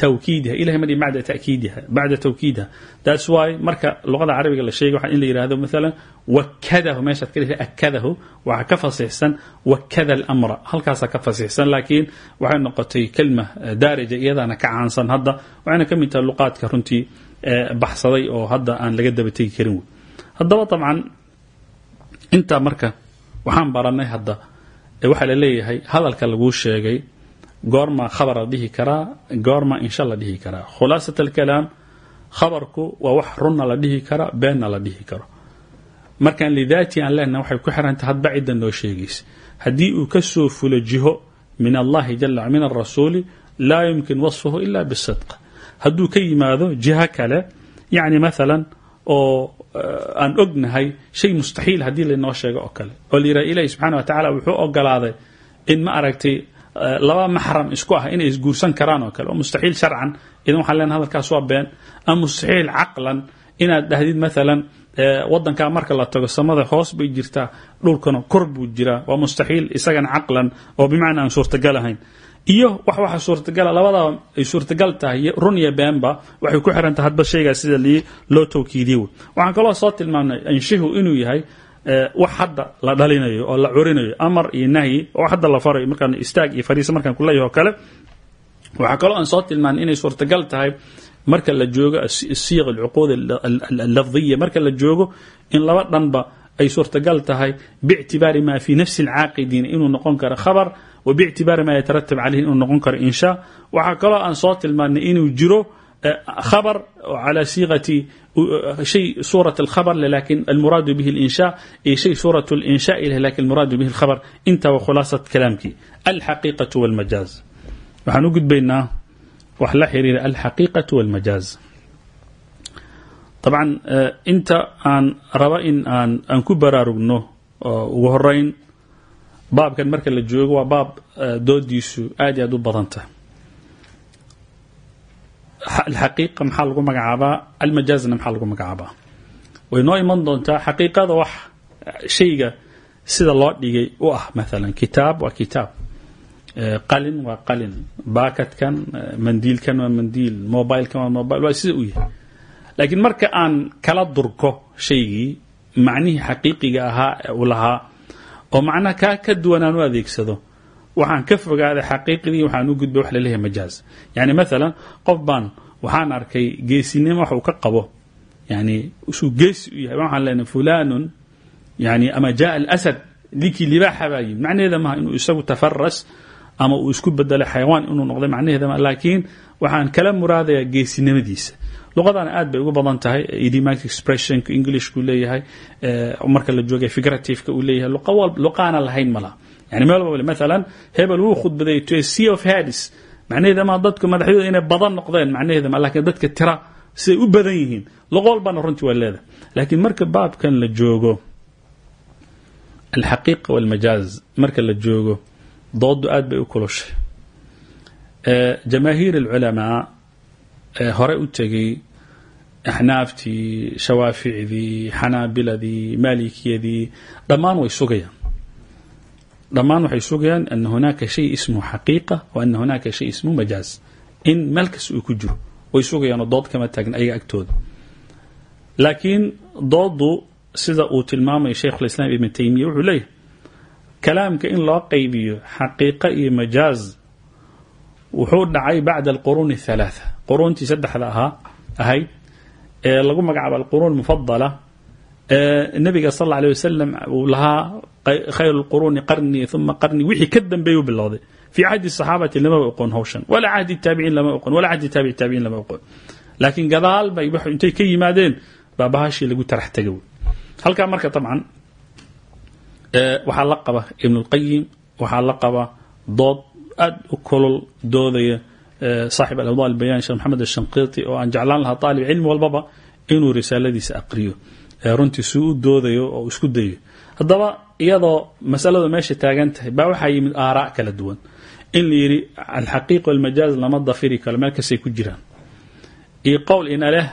twkiidiha ilahay ma dhihin bacda takiidiha bacda tawkiidiha. That's why marka luqada carabiga la sheegay waxa in la yihahdo maalan wakadahu meeshaad ka dhihi akadahu waxaa ka fasixsan wakada alamra halkaasaa ka fasixsan laakiin waxay noqotay kelma daarija iyadaana ka caansan hadda waxayna ka mid tahay luqaadka runtii baxsaday oo hadda aan laga daba tegi karin wey la leeyahay hadalka laguu sheegay goorma khabar la dhihi karaa goorma insha la dhihi karaa khulaasat alkalaam khabarku waa wax la dhihi kara beenna la dhihi karo markaan lidaati aan leenaha waxay ku xirantahay hadba cidda noo sheegaysa haddii uu ka soo fulo jiho min allahi jala min arasuuli laa yumkin wasfuhu ila bisidq hadduu ka yimaado jiho kale yacni maalan oo aan ognahay shay mustaxiil haddii laynoo sheego oo kale. Oo la yidhaha ilahi subxana wa tacala wuxuu ogolaaday in ma aragtay laba maxram isku ah inay isguursan karaan oo kale oo mustaxiil sharcan idan waxaan leenahay hadalkaas waa been ama mustaxiil caqlan inaad dhahdid maalan wadankaa marka la tago samada hoos bay jirtaa dhulkana kor buu jiraa. Waa mustaxiil isagana caqlan oo bimacnaa aan suurtagal ahayn. Iyo wax waxa suurtagala labadaba ay suurtagal tahay run iyo beenba waxay ku xiran tahay hadba shaygaas sida loo tawkiidiye wey. Waxaan kaloo soo tilmaamnay anshihu inuu yahay wax hadda la dhalinayo oo la curinayo amar iyo nahyi oo hadda la farayo markaan istaag iyo fariisa markaan kuleeyahay oo kale. Waxaa kaloo soo tilmaanay inay suurtagal tahay marka la joogo asiiq alcuquud allafdiya marka la joogo in laba dhanba ay suurtagal tahay biictibaari ma fi nafsi alcaaqidiina inuu noqon karo khabar wa biictibaari ma yataratab caleyhi inuu noqon karo inshaa waxaa kaloo aan soo tilmaanay inuu jiro خبر على صيغة شيء صورة الخبر لكن المراد به الإنشاء أي شيء صورة الإنشاء لكن المراد به الخبر انت وخلاصة كلامك الحقيقة والمجاز وحنوجد بيننا wax la xiriira alxaqiiqaة wاlmajaaz dabcan eh, inta aan raba in aan aan ku baraarugno oo ugu horeyn baabkan marka la joogo waa baab eh, doodiisu aad iyo aad u badanta alxaqiiqa maxaa lagu magacaabaa? Almajaazna maxaa lagu magacaabaa? Way noo iman doontaa xaqiiqada wax eh, shayga sida loo dhigay u ah maalan kitaab waa kitaab qalin waa qalin. Baakadkan mandiilkan waa mandiil mobilkan waa mobile waa sida u yahay. Laakiin marka aan kala durko shaygii macnihii xaqiiqiga ahaa u lahaa oo macnaha kaa ka duwanaan u adeegsado waxaan ka fogaaday xaqiiqdii waxaan u gudbay wax la leeyahay majaaz. Yani maalan qof baan waxaan arkay geesinimo wax uu ka qabo. Yani suu geesi u yahay. Waxaan leenahay fulanun yani ama jaa alasad ninkii libaaxa baa yimid. Macnaheeda maha inuu isagu tafaras ama uu isku bedelay xayawaan inuu noqday macnaheeda ma laakiin waxaan kala muraadayaa geesinimadiisa. Luqadana aad bay ugu badan tahay idiomatic expressionka englishku leeyahay marka la joogay figurativeka uu leeyahay. Luqaana lahayn malaha yani meel walba maalan hebel wuu khudbaday to a sea of heads macnaheeda ma dadku madaxyooda inay badan noqdeen macnaheeda ma laakiin dadka tira siday u badan yihiin. Luqo walbana runtii waa leedahay. Laakiin marka baabkan la joogo alxaqiiqa walmajaaz marka la joogo doodu aad bay u kulushay jamaahiir alculamaa hore u tegey axnaaftii shawaaficdii xanaabiladii maalikiyadii dhammaan way sugayaan. Dhammaan waxay sugayaan ana hunaaka shay ismuhu xaqiiqa wa ana hunaaka shay ismuhu majaaz. In meel uu ku jiro way sugayaanoo dood kama taagna ayaga agtooda. Laakiin doodu sida uu tilmaamaya sheikhulislaam ibn taymiya wuxuu leeyahay kalaamka in loo qaybiyo xaqiiqa iyo majaaz wuxuu dhacay bacda alquruuni athalaatha quruuntii saddexda ahaa ahayd ee lagu magacaabo alquruun mufadala ee nabiga sal alla alay wasalam uu lahaa khayr lquruuni qarnii uma qarnii wixii ka dambeeyuu bilowday. Fii cahdi saxaabati lamaba oqon hawshan walaa cahdi taabiciin lama oqon walaa cahdi taabici taabiciin lama oqon laakiin gadaal bay intay ka yimaadeen baa bahashii lagu tarax tegay halkaa marka dabcan waxaa la qaba ibn اlqayim waxaa la qaba dood aad u kolol doodaya saaxib alawda albayan sheekh maxamed ashanqiti oo aan jeclaan lahaa aalib cilmi walbaba inuu risaaladiisa aqriyo. Runtii suu u doodayo oo isku dayo. Haddaba iyadoo masaladu meesha taagan tahay baa waxaa yimid aaraa kala duwan. In la yidhi alxaqiiqa walmajaaz lama dafiri karo meel kastay ku jiraan. Iyo qowl ina leh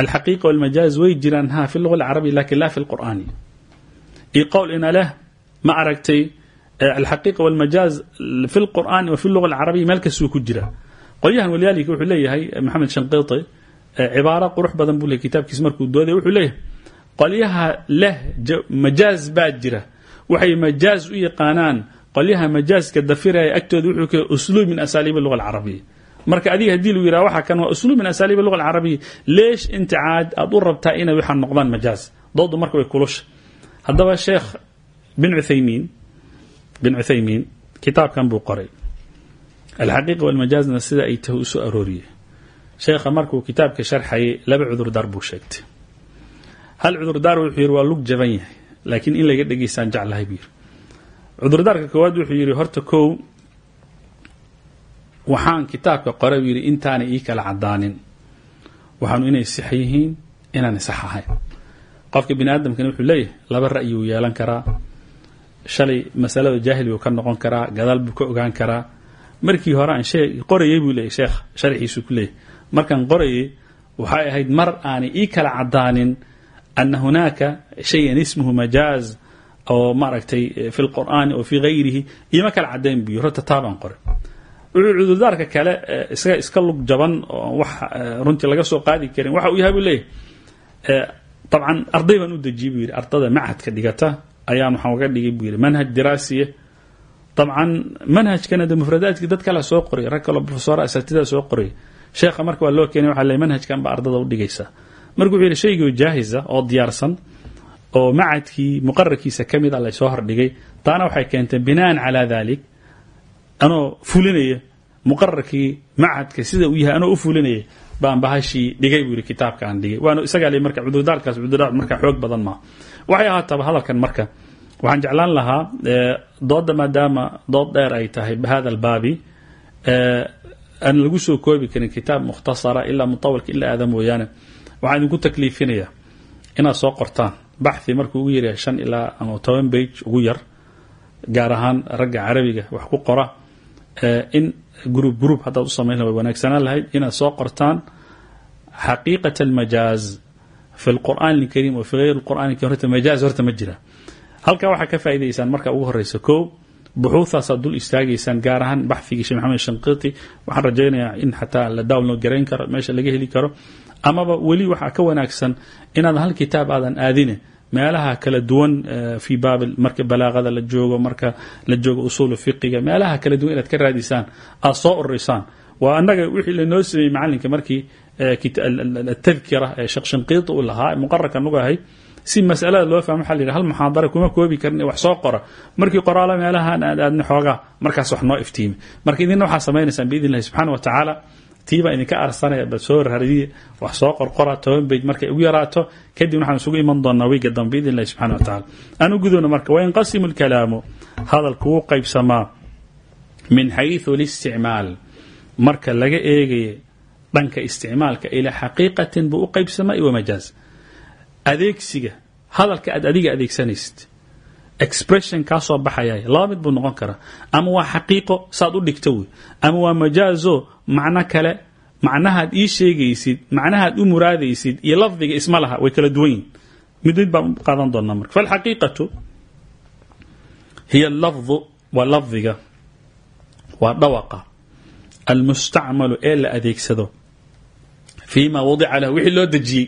alxaqiiqa walmajaaz way jiraan ha fi luga alcarabiya laakiin la fi lqur'aani iyo qowl ina leh ma aragtay alxaqiiqa walmajaaz fi lqur'aani wa fi luga alcarabiya meel kastuu ku jira. Qolyahan waliyaalika wuxuu leeyahay maxamed shanqiti cibaaro qurux badan buu leey kitaabkiisa markuu dooday wuxuu leeyahay qolyaha leh majaaz baa jira. Waxay majaaz u yaqaanaan qolyaha majaazka dafiraya agtooda wuxuu ka usluub min asaaliib luga alcarabiya. Marka adiga haddii lagu yidhaha waxa kan waa usluub min asaaliib luga alcarabiya. Leesh inta caad aad u rabtaa inay waxaan noqdaan majaaz. Doodu marka way kulusha haddaba sheekh bin uthaymiin bin cuthaymiin kitaabkan buu qoray. Alxaqiiqa walmajaazna sida ay tahay u soo arooriyey sheekha markuu kitaabka sharxayay laba cudurdaar buu sheegtay. Hal cudurdaar wuxuu yidhi waa lug jaban yahay laakiin in laga dhegaystaan jeclahay buu yidhi. Cudurdaarka koowaad wuxuu yidhi horta kow waxaan kitaabka qoray buu yidhi intaanay ii kala cadaanin waxaanu inay sax yihiin sax ahayn qofka bini aadamkana wuxuu leeyahay laba ra'yi uu yeelan karaa. Shalay masalada jaahil buu ka noqon karaa gadaal buu ka ogaan karaa. Markii hore aan shee qorayay buu leeyahy sheekh sharxiisu ku leeyahy markaan qorayay waxay ahayd mar aanay ii kala cadaanin ana hunaaka shayan ismuhu majaaz oo maaragtay fi lqur'aani oo fii hayrihi iima kala cadayn buu yiri horta taabaan qoray. Wuxuu cudurdaarka kale isaga iska lug jaban oo wax runtii laga soo qaadi karin waxa uu yahay buu leeyahay dabcan arday baan u dejiyey buu yidhi ardada machadka dhigata ayaan waxaan uga dhigay buu yidhi manhaj diraasiya. Dabcan manhajkana de mufradaadkii dad kale soo qoray rag kaloo profesora asatida soo qoray sheekha marka waa loo keenay waxa leeyahy manhajkan baa ardada u dhigaysaa marka wuxuu yidhi shaygii jaahisa oo diyaarsan oo macadkii muqararkiisa ka mid a laysoo hordhigay taana waxay keentay binaan calaa dalik anoo fulinaya muqararkii macadka sida uu yahay anoo u fulinaya baan bahashii dhigay buu yidhi kitaabka aan dhigay. Waana isagaa le marka cudurdaarkaas cudurdaar marka xoog badan maa waxay ahaataba hadalkan marka waxaan jeclaan lahaa dooda maadaama dood dheer ay tahay hada albaabi aan lagu soo koobi karin kitaab mukhtasara ilaa mutawalka ilaa aada mooyaane waxaan idinku takliifinayaa inaad soo qortaan baxthi markuu ugu yaryahay shan ilaa ama toban bage ugu yar gaar ahaan ragga carabiga wax ku qora in group group haddaad u samayn way lahayd inaad soo qortaan xaqiiqat almajaaz fi lqur'aan alkariim wa fi gayr lqur'an alkarim horta majaaz horta ma jira. Ka faa'idaysaan marka ugu horeysa kow buxuuthaasaad dul istaagaysaan gaar ahaan baxfigii sheekh maxamed shanqiti waxaan rajaynayaa in xataa la download garayn karo meesha laga heli karo. Amaba weli waxaa ka wanaagsan inaad hal kitaab aadan aadine meelaha kala duwan fi baab marka balaaqada la joogo marka la joogo usuulu fiqiga meelaha kala duwan inaad ka raadisaan aad soo ururisaan waa annaga wixii lanoo sameeyey macalinka markii atadkira ee sheekh shanqiiti uu lahaa muqararka nugu ahay si masalada loo fahmo waxaa la yidhi hal muxaadara kuma koobi karin wax soo qora. Markii qoraala meelahan aad aadna xoogaa markaas wax noo iftiimi. Marka idinna waxaa samaynaysaan biidn illahi subxaana wa tacaala tiibaa idinka arsanaya bal soo rariye wax soo qorqora toban beyj markay ugu yaraato kadib waxaan isugu iman doonaa wiiga dambe biidn illahi subxana wa tacala aan u gudubno marka wayanqasimu lkalaamu hadalku wuu qaybsamaa min xayثu اlisticmaal marka laga eegayo dhanka isticmaalka ilaa xaqiiqatin buu u qaybsamaa iyo majaaz. Adeegsiga hadalka aad adiga adeegsanaysid expression kaa soo baxaya laba mid buu noqon karaa. Ama waa xaqiiqo saad u dhigto wey. Ama waa majaazo macno kale macnahaad ii sheegaysid macnahaad u muraadaysid iyo lafdiga isma laha way kala duwan yihiin mid mid baan qaadan doonaa marka. Falxaqiiqatu hiya lafdu waa lafdiga waa dhawaqa almustacmalu ee la adeegsado fii ma wadica lahu wixii loo dejiyey.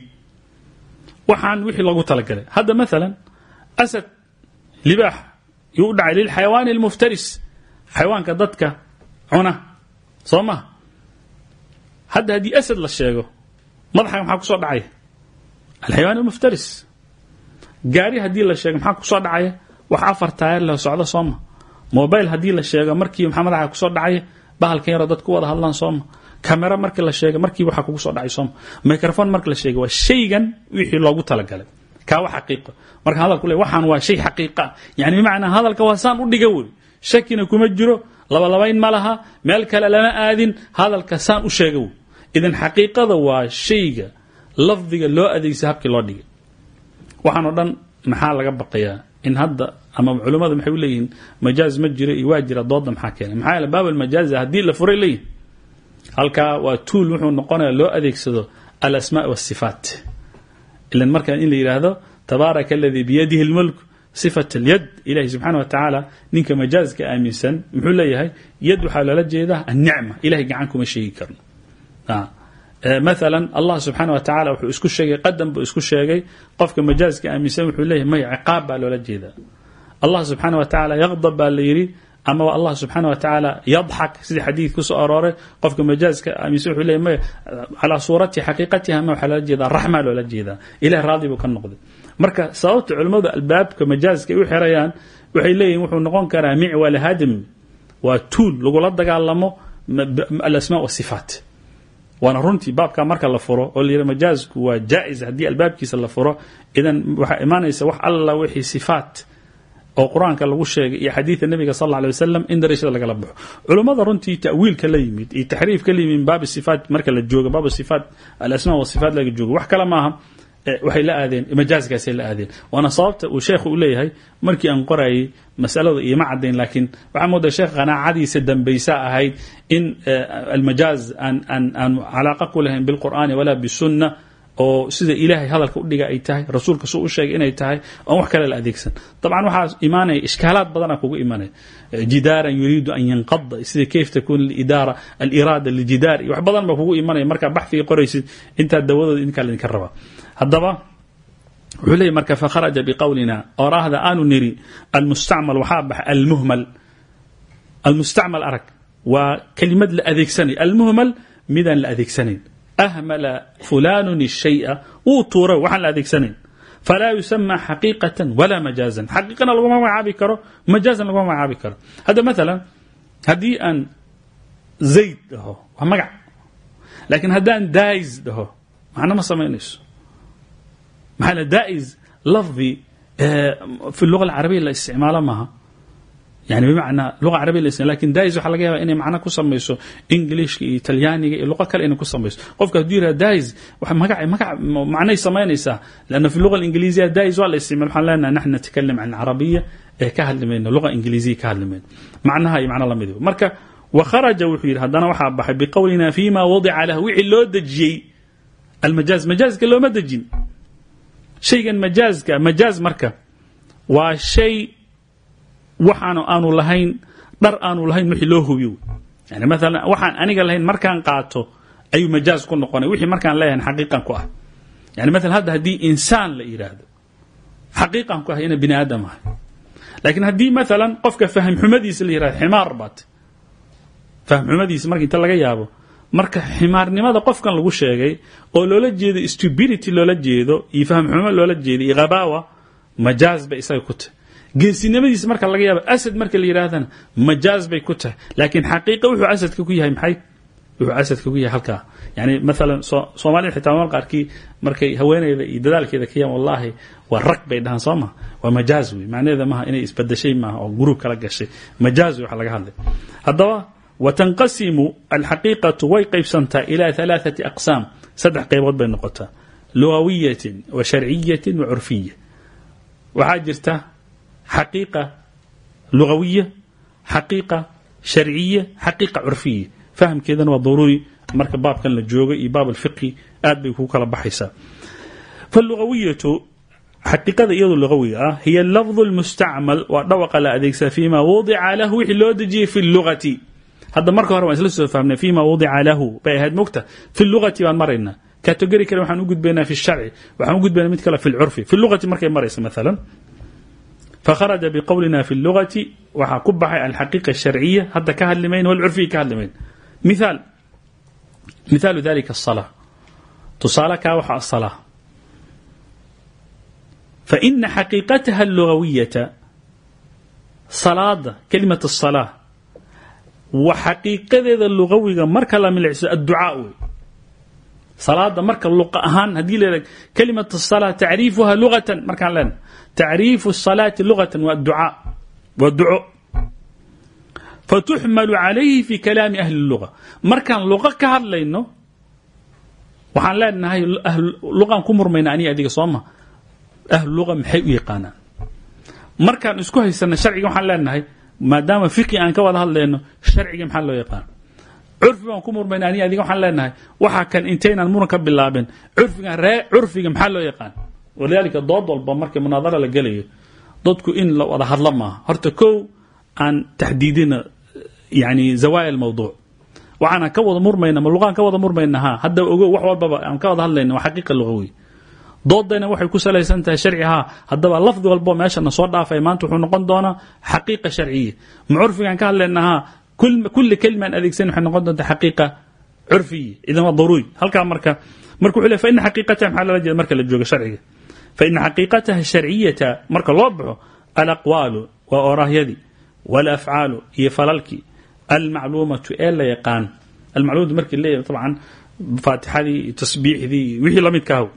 Waxaan wixii loogu talagalay. Hadda maalan asad libaax yuu u dhacay lilxayawaani almuftaris. Xayawaanka dadka cuna soo maha hadda haddii asad la sheego madaxa maxaa ku soo dhacaya alxayawaan almuftaris. Gaari haddii la sheego maxaa ku soo dhacaya wax afar taayar leh socda sooma mobile haddii la sheego markii maxaa madaxa ku soo camera markii la sheega markii waxa kugu soo dhacay sooma microphone markii la sheega waa shaygan wixii loogu talagalay kaa wa xaqiiqa. Marka hadalku le waxaan waa shay xaqiiqa. Yani bimacnaa hadalka waa saan u dhiga wey shakina kuma jiro labalabayn ma laha meel kale lama aadin hadalka saan u sheega wey idan xaqiiqada waa shayga lafdiga loo adeegsa habkii loo dhigay. Waxaan oo dhan maxaa laga baqayaa? In hadda ama culimmadu maxay u leeyihiin majaaz ma jiro iyo waa jira dooda maxaa keenay? Maxaa yeele baab almajaazi haddii la furay leeyihiin halkaa waa tuul wuxuu noqonaya loo adeegsado alasmaa wasifaat ila marka in la yidhaahdo tabaaraka aladii biyadihi اlmulk sifat اlyad ilahi subxaana wa tacaala ninka majaaska aaminsan muxuu leeyahay yad waxaa loola jeedaa annicma ilahay gacan kuma sheegi karno maala allah subxaana wa tacala wuxuu isku sheegay qadam buu isku sheegay qofka majaaska aaminsan wuxuu leeyahay may ciqaab baa loola jeedaa allah subxaana wa ama allah subxaana wa tacaala yadxak sidii xadiid ku soo arooray qofka majaazka aaminsan wuxuu leeyahay may calaa suurati xaqiiqatiha ma waxaa loola jeedaa raxma loola jeedaa. Ilaah raadi buu ka noqday. Marka sababta culimmadu albaabka majaazka ay u xirayaan waxay leeyihiin wuxuu noqon karaa micwal hadm waa tuul lagula dagaalamo alasmaa wasifaat waana runtii baabka marka la furo oo la yidhi majaazku waa jaa-is albaabkiisa la furo idan waxaa imaanaysa wax alla wixii sifaat oo qur'aanka lagu sheegay iyo xadiida nabiga sal alay wasalam in dariishada lagala baxo. Culummada runtii ta'wiilka la yimid iyo taxriifka la yimid min baabi sifaat marka la joogo baabu sifaat alasmaa wasifaat laga joogo wax kale maaha waxay la aadeen majaazkaasay la aadeen. Waana sababta uu sheekhu u leeyahay markii aan qorayay masalada iyo ma caddayn laakiin waxaa moodaa sheekh qanaacadiisa dambaysa ahayd in almajaaz aan aan aan calaaqa ku lahayn bilqur'aani walaa bisunna oo sida ilaahay hadalka u dhiga ay tahay rasuulka suu u sheegay inay tahay oon wax kale la adeegsan. Dabcan waxaa imaanaya ishkaalaad badana kugu imanaya jidaaran yuriidu an yanqada sida kayf takun alidaara aliraada liljidaar iyo wax badan baa kugu imanaya markaa baxfiga qoraysid intaa dawadooda idinkaa laydinka rabaa haddaba wuxuu leeyay marka fakharaja biqowlina oraahda aanu niri almustacmal waxaa baxa almuhmal. Almustacmal arag waa kelimad la adeegsanay almuhmal midaan la adeegsanayn ahmala fulanun ishaya wuu tuura waxaan la adeegsanayn falaa yusama xaqiiqatan walaa majaazan xaqiiqana laguma magacaabi karo majaazan laguma magacaabi karo hadda maalan haddii aan zayd dhaho waa magac laakiin haddaan daais dhaho macno ma samaynayso maxaa daais lafdi fi lua alcarabiya la isticmaalo maaha yani bimacnaa luga carabiya la isticmaalo laakiin dais waxaa laga yaaba inay macno ku samayso englishka iyo talyaaniga iyo luqa kale inay ku samayso. Qofka hadduu yiraha dais macnay samaynaysaa. Lanna fi luga ingiliziya dais waa la isticmaal waxaan leenahay naxnu natakalam can alcarabiya ee ka hadli mayno ingiliziya ka hadli macnaha iyo macno la mid marka wakharaja wuxuu yidhi haddana waxaa baxay biqowlina fima wadica lahu wixii loo dejiyey almajaaz. Majaazka looma dejin. Shaygan majaazka majaaz marka waa shay waxaanu aanu lahayn dhar aanu lahayn wixii loo hubiyo. Yani maalan waxaan aniga lahayn markaan qaato ayuu majaaz ku noqonay. Wixii markaan leeyahay xaqiiqan ku ah. Yani maalan hadda haddii insaan la yidhaahdo xaqiiqan ku ah ina bini aadam ahay. Laakiin haddii maalan qofka faham xumadiisa la yihahdo ximaar baat faham xumadiisa marka inta laga yaabo marka ximaarnimada qofkan lagu sheegay oo loola jeedo stupidity loola jeedo iyo fahmxumo loola jeedo iyo habawa majaaz bay isaga ku tahay geesinimadiisa marka laga yaaba asad marka la yidhaahdana majaaz bay ku tahay. Laakiin xaqiiqa wuxuu asadka ku yahay maxay? Wuxuu asadka ku yahay halkaa. Yani maalan soomaalida xitaa mamal qaarkii markay haweeneyda iyo dadaalkeeda ka yaan wallahi waa rag bay dhahaan soo maha waa majaaz maaha inay isbadashay maaha oo gruub kala gashay. Majaaz waxa laga hadlay. Haddaba watanqasimu alxaqiiqatu way qaybsantaa ila alaaثati aqsaam. Saddex qaybood bay noqotaa. Lugawiyatin wa sharciyatin wa curfiya waxaa jirta xaqiiqa lugawiya xaqiiqa sharciya xaqiiqa curfiya. Fahamkeedana waa daruuri marka baabkan la joogo iyo baab alfiqhi aad bay ku kala baxaysaa. Falugawiyatu xaqiiqada iyadoo lugawiga ah hiya lafdu lmustacmal waa dhawaqa la adeegsaa fima wudica lahu wixii loo dejiyey fi lugati hadda marka hore waan isla soo fahmnay fima wudica lahu bay ahayd mogta fi lugati baan maraynaa categori kale waxaan u gudbaynaa fi sharci waxaan u gudbaynaa mid kale fi lcurfi fi lugati markay maraysa maalan fakharaja biqowlina fi lugati waxaa ku baxay alxaqiiqa sharciya hadda ka hadlimayn walcurfiya ka hadlimayn miaal mithaalu dalika asalaa tusaale kaa waxa asalaa faina xaqiiqataha allugawiyata salaada kalimat asalaa wa xaqiiqadeeda lugawiga marka la milicsado adducaa wey salaada marka luqa ahaan haddii la kalimat asalaa tacriifuha lugatan markaan leenahay. Tacriifu salaati lugatan waa duco. Fatuxmalu calayhi fi kalaami ahli luga markaan luqa ka hadlayno waxaan leenahay luqaan ku murmayna aniga adiga sooma ahlu luga maxay u yaqaanaan? Markaan isku haysana sharciga waxaan leenahay maadaama fiqi aan ka wada hadlayno sharciga maxaa loo yaqaan curfi baan ku murmayna aniga adiga waxaan leenahay waxaa kan intaynaan muran ka bilaabin. Curfigan ree curfiga maxaa loo yaqaan? Walidaalika dood walba markii munaadara la gelayo dadku in la wada hadlo maaha. Horta kow aan taxdiidina yani zawaaya mawduuc. Waxaana ka wada murmayna ma luqaan ka wada murmayna ha hadda ogo wax walbaba aan ka wada hadlayna waa xaqiiqa lugawi. Doodayna waxay ku salaysan tahay sharci haa haddaba lafdi walbo meeshana soo dhaafay maanta wuxuu noqon doonaa xaqiiqa sharciya ma curfigaan ka hadlayna haa kulli kelimaan adeegsan waxay noqon doontaa xaqiiqa curfiya idan waa daruuri. Halkaa marka marka wuxuu le fa ina xaqiiqataha maxaa lala jeeda marka la joogo sharciga? Fa ina xaqiiqataha sharciyata marka loo baxo alaqwaalu waa oraahyadii walafcaalu iyo falalkii. Almacluumatu ee la yaqaan almacluumatu markii leeyahay طabcan faatixadii iyo tasbiixdii iyo wixii la midka ahaw.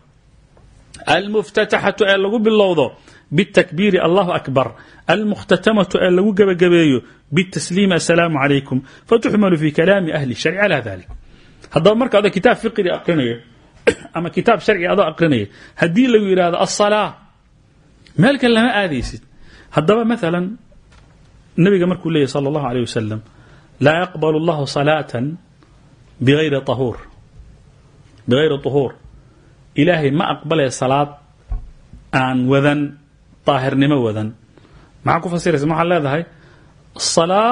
Almuftataxatu ee lagu bilowdo bitakbiiri allahu akbar almukhtatamatu ee lagu gebagabeeyo bitasliimi assalaamu calaykum fatuxmalu fi kalaami ahli sharci calaa dalik haddaba marka adoo kitaab fiqri aqrinayo ama kitaab sharci adoo aqrinaya haddii lagu yidhahdo asalaa meelkan lama aadaysid haddaba maalan nabiga markuu leeyahy sala allahu alayh wasalam laa yaqbal allahu salaatan bigayri ahuur bigayri طuhuur ilaahay ma aqbalaya salaad aan wadan daahirnimo wadan. Maxaa ku fasiraysa waxaad leedahay salaa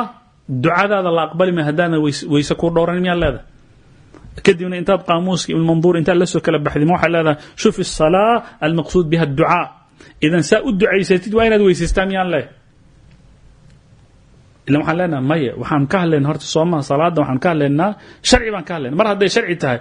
ducadaada la aqbali ma haddaadan weyse ku dhowran miyaad leedahay. Kadibna intaad qaamuuska ibnmanduur intaad la soo kala baxday ma waxaad leedahay shuf الsalaa almaqsuud biha adducaa idan saa u ducaysatid waa inaad weysaystaa miyaan leeyahay ila waxaan leenaha maya waxaan ka hadlayna horta soomaa salaada waxaan ka hadlaynaa sharci baan ka hadlayna mar hadday sharci tahay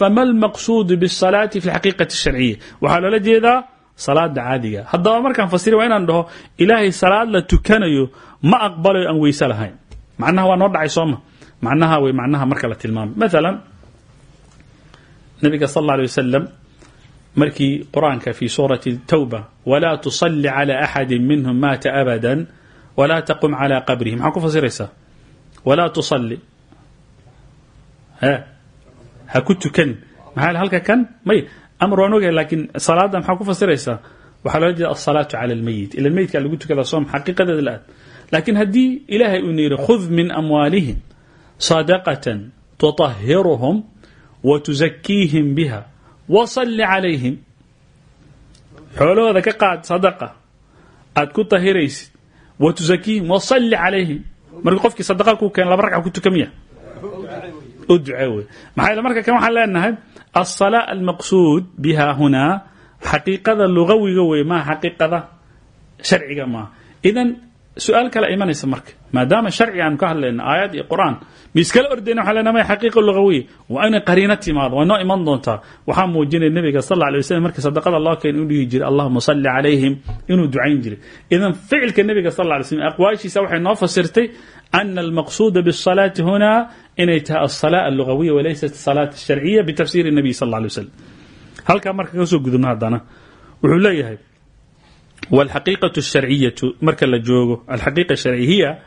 fama almaqsuudu bisalaati fi lxaqiiqati sharciya waxaa loola jeedaa salaada caadiga. Haddaba markaan fasiri waa inaan dhaho ilaahay salaad la tukanayo ma aqbalayo aan weyse lahayn. Macnaha waa noo dhacay sooma macnaha way macnaha marka la tilmaamay. Maalan nabiga sal alla alay wasalam markii qur'aanka fi suurati tawba walaa tusalli cala axadi minhum maata abada wlaa taqum calى qabrihi maxaa ku fasiraysaa? Walaa tusalli. Ha ku tukan maxaa halka kan? May amar waan ogahay laakiin salaada maxaa ku fasiraysaa waxaa loola jeeda asalaatu cala اlmeyit ila meyitkaa lagu tukada soom xaqiiqadeeda la aad. Lakin haddii ilaahay uuna yidhi khud min amwaalihim sadaqatan tuطahiruhum wa tuzakiihim biha wasalli calayhim. Xoolahooda ka qaad sadaqa aad ku tahiraysid wtuzakiihim wasalli calayhim. Marka qofkii sadaqa ku keen laba ragca ku tuka miya u marka kan waxaan leenahay alsalaa almaqsuud biha hunaa xaqiiqada lugawiga wey maa xaqiiqada sharciga maaha idan su'aal kala imanaysa marka maadaama sharci aanu ka hadlayno aayad iyo qur'aan ma iskala ordayna waxaa lena maya xaqiiqa luqawiya waa inay qariino timaado waa noo iman doontaa waxaa muujinaya nebiga sal alla alay waslm sadaqada loo keena inuu dhihi jiray allahuma salli calayhim inuu ducayn jiray idan ficilka nebiga sal alla alay slm aqwaashiisa waxay noo fasirtay ana almaqsuuda biالsalaati huna inay tahay alsalaa alugawiya walaysat asalaat asharciya bitafsiiri nabiy sal alla alay waslm marka ka soo gudubno haddana wuxuu leeyahay والحقيقة الشرعية marka la joogo الحقيقة الشرعية هي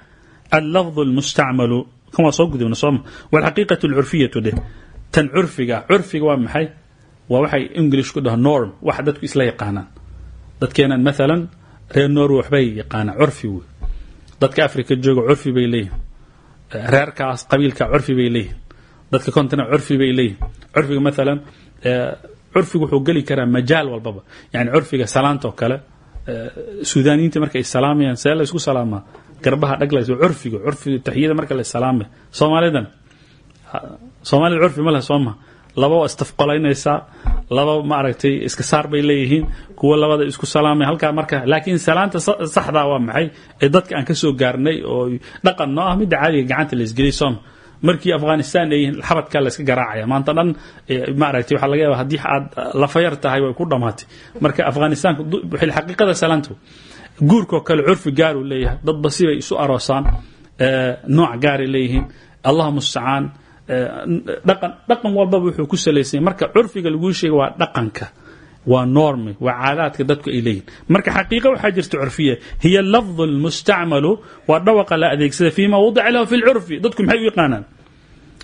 اللفظ المستعمل كما soo gudubna sooma والحقيقة العرفية dheh tan curfiga curfiga waa maxay waa waxay english ku dhaho norm wax dadku isla yaqaanaan dadkeenan مثلا reer norway waxbay yaqaanaan curfi wey dadka africa jooga curfi bay leeyihin reerkaas qabiilka curfi bay leeyihin dadka kontina curfi bay leeyihin curfiga مثلا curfiga wuxuu geli karaa majaal walbaba yani curfiga salaanta oo kale suudaaniyiinta marka ay salaamayaan see la isku salaamaa garbaha dhaglays curfiga curfiga taxiyada marka la salaamay soomaalidan soomaalida curfi ma leh soo ma laba waa istafqolaynaysaa laba iska saar bay leeyihiin kuwa labada isku salaamay halkaa marka laakiin salaanta saxdaa waa maxay? Ee dadka aan ka soo gaarnay oo dhaqan noo ah midda caadiga gacanta la isgeliyay sooma markii afghanistan ay xabadka la iska garaacaya. Maanta dhan maaragtay waxaa laga yaaba haddii aad lafayar tahay way ku dhamaatay. Marka afghanistanka xaqiiqada salaantu guurkoo kale curfi gaaruu leeyahay. Dad basibay isu aroosaan nooc gaaray leeyihiin. Allah mustacaan dhaqan dhaqan walbaba wuxuu ku salaysanya marka curfiga laguu sheega waa dhaqanka waa norme waa caadaadka dadku ay leeyihiin marka xaqiiqa waxaa jirta curfiya. Hiya lafdu lmustacmalu waa dhawaqa la adeegsada fii ma lahu fi lcurfi dadku maxay u yaqaanaan?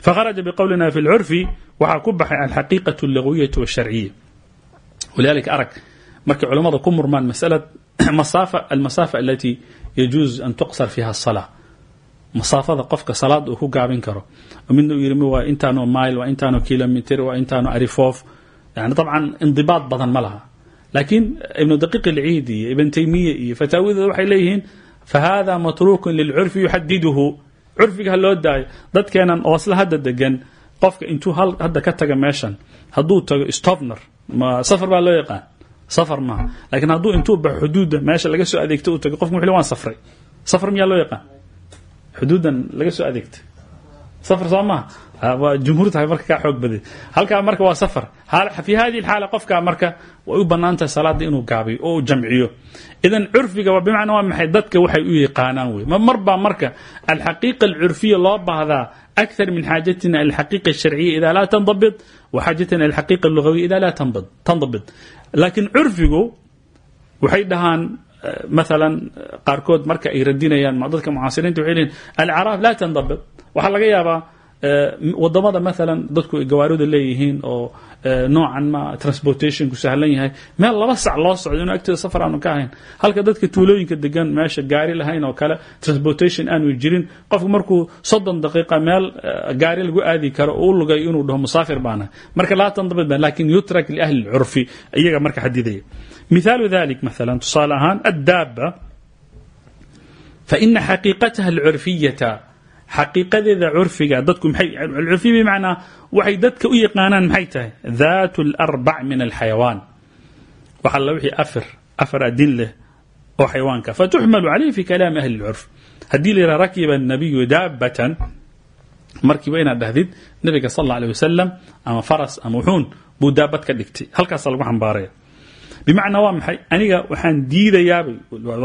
Fakharaja biqowlina fi lcurfi waxaa ku baxay alxaqiiqatu allagwiyatu washarciya walidalika arag markay culammada ku murmaan masalad *clears throat* masaafa almasaafa alati yajuuz an tuqsar fiha asala masaafada qofka salaad uu ku gaabin karo. Midna uu yidhi intaano mile waa intaano kilomitr waa intaano arifoof yani طabcan indibaad badan ma laha laakiin ibnu daqiiq اlciid iyo ibn taymiya iyo fataawadooda waxay leeyihiin fahada matruuk lilcurfi yuxadiduhu curfiga ha loo daayo dadkeenan oo isla hadda degan qofka intuu hadda ka taga meeshan hadduu tago stopner safar baa loo yaqaan safar maaha lakiin hadduu intuu baxo xuduudda meesha laga soo adeegto uu tago qofka wuxuu waan safray safar miyaa loo yaqaan xuduudan laga soo adeegtay safar soo maha waa jumhuur tahay marka kaa xoog baday halkaa marka waa safar fi hadihi اlxaala qofkaa marka way u bannaan tahay salaada inuu gaabiyo oo uu jamciyo idan curfiga bimacnaa waa maxay dadka waxay u yaqaanaan wey mar baa marka alxaqiiqa alcurfiya loo baahdaa أكثر من حاجتنا إلى الحقيقة الشرعية إذا لا تنضبط وحاجتنا إلى الحقيقة اللغوية إذا لا تنضبط لكن عرفigu waxay dhahaan مثلا qaarkood marka ay radinayaan dadka mucaasiriinta waxay leeyihin alcaraaf laa tandabit waxaa laga yaabaa waddamada maalan dadku gawaarida leeyihiin oo noocan ma transportationku sahlan yahay meel laba sac loo socdo inuu agteeda safar aanu ka ahayn. Halka dadka tuulooyinka degan meesha gaari lahayn oo kale transportation aanu jirin qofku markuu soddon daqiiqa meel gaari lagu aadi karo u lugay inuu dhaho musaafir baanahay marka laatan dabad baan laakiin yutrak liahli lcurfi iyaga marka xadidaya. Mithaalu dalik maalan tusaale ahaan addaaba faina xaqiiqataha alcurfiyata xaqiiqadeeda curfiga dadku curfi bimacnaa waxay dadka u yaqaanaan maxay tahay? Daat larbac min alxayawaan. Waxa alla wixii afar afar adin leh oo xayawaanka. Fatuxmalu calayh fi kalaami ahli lcurf haddii la rakiba annabiyu daabatan markiiba inaad dhahdid nabiga sal alla aleh wasalam ama faras ama wuxuun buu daabad ka dhigtay. Halkaasa lagu xambaaraya bimacnaa waa maxay? Aniga waxaan diidayaabay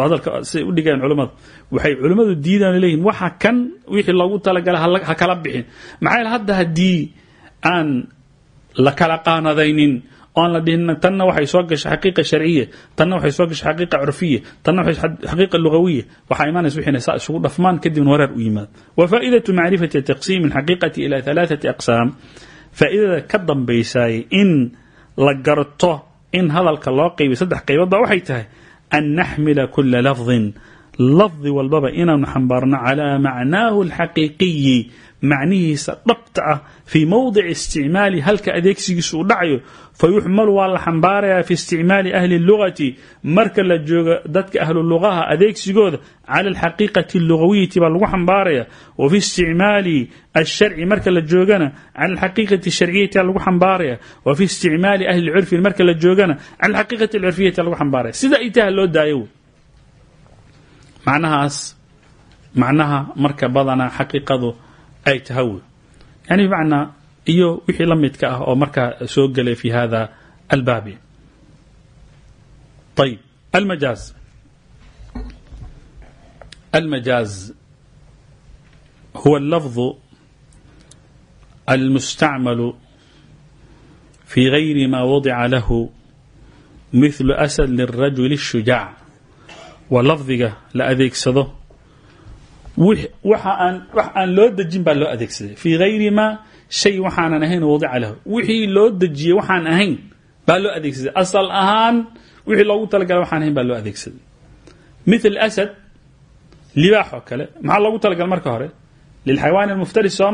hadalka siday u dhigayaan culammadu waxay culimmadu diidaan leeyihiin waxa kan wixii loogu talagala ha kala bixin. Maxaa yaele hadda haddii aan la kala qaanadaynin oan la dhihin tanna waxay soo gashay xaqiiqa sharciya tanna waxay soo gashay xaqiiqa curfiya tanna xaqiiqa lugawiya waxaa imaanaysa wixina saa isugu dhafmaan kadibna wareer u yimaad. Wa faa'idatu macrifati taqsiimi alxaqiiqati ila halaathati aqsaam. Faa'iidada ka dambaysaay in la garto in hadalka loo qaybiy saddex qaybood ba waxay tahay an naxmila kula lafdin. Lafdi walbaba inaanu xambaarno calaa macnaahu alxaqiiqiyi macnihiisa dhabta ah fii mowdici isticmaali halka adeegsigiisu uu dhacayo fayuxmalu waa la xambaarayaa fi isticmaali ahli lugati marka la joogo dadka ahlu lugaha adeegsigooda cala alxaqiiqati allugawiyati baa lagu xambaaraya wa fi isticmaali alsharci marka la joogana cala alxaqiiqati sharciyati lagu xambaaraya wa fi isticmaali ahli lcurfi marka la joogana cala alxaqiiqati alcurfiyati lagu xambaaraya sida ay taha loo daayo macnahaas macnaha marka badanaa xaqiiqadu ay tahawi yani bimacnaa iyo wixii la midka ah oo markaa soo gelay fi hada albaabi ayib almajaaz المجاز هو اللفظ المستعمل في غير ما وضع له مثل أسد للرجل الشجاع ولفظiga la adeegsado waxa aan wax aan loo dejin baa loo adeegsaday. Fii hayri ma shay waxaanan ahayn wadica lahu. Wixii loo dejiyey waxaan ahayn baa loo adeegsaday. Asal ahaan wixii loogu talagalay waxaan ahayn baa loo adeegsaday. Mil asad libaax oo kale maxaa loogu talagalay marka hore? Lilxayawaani almuftaris soo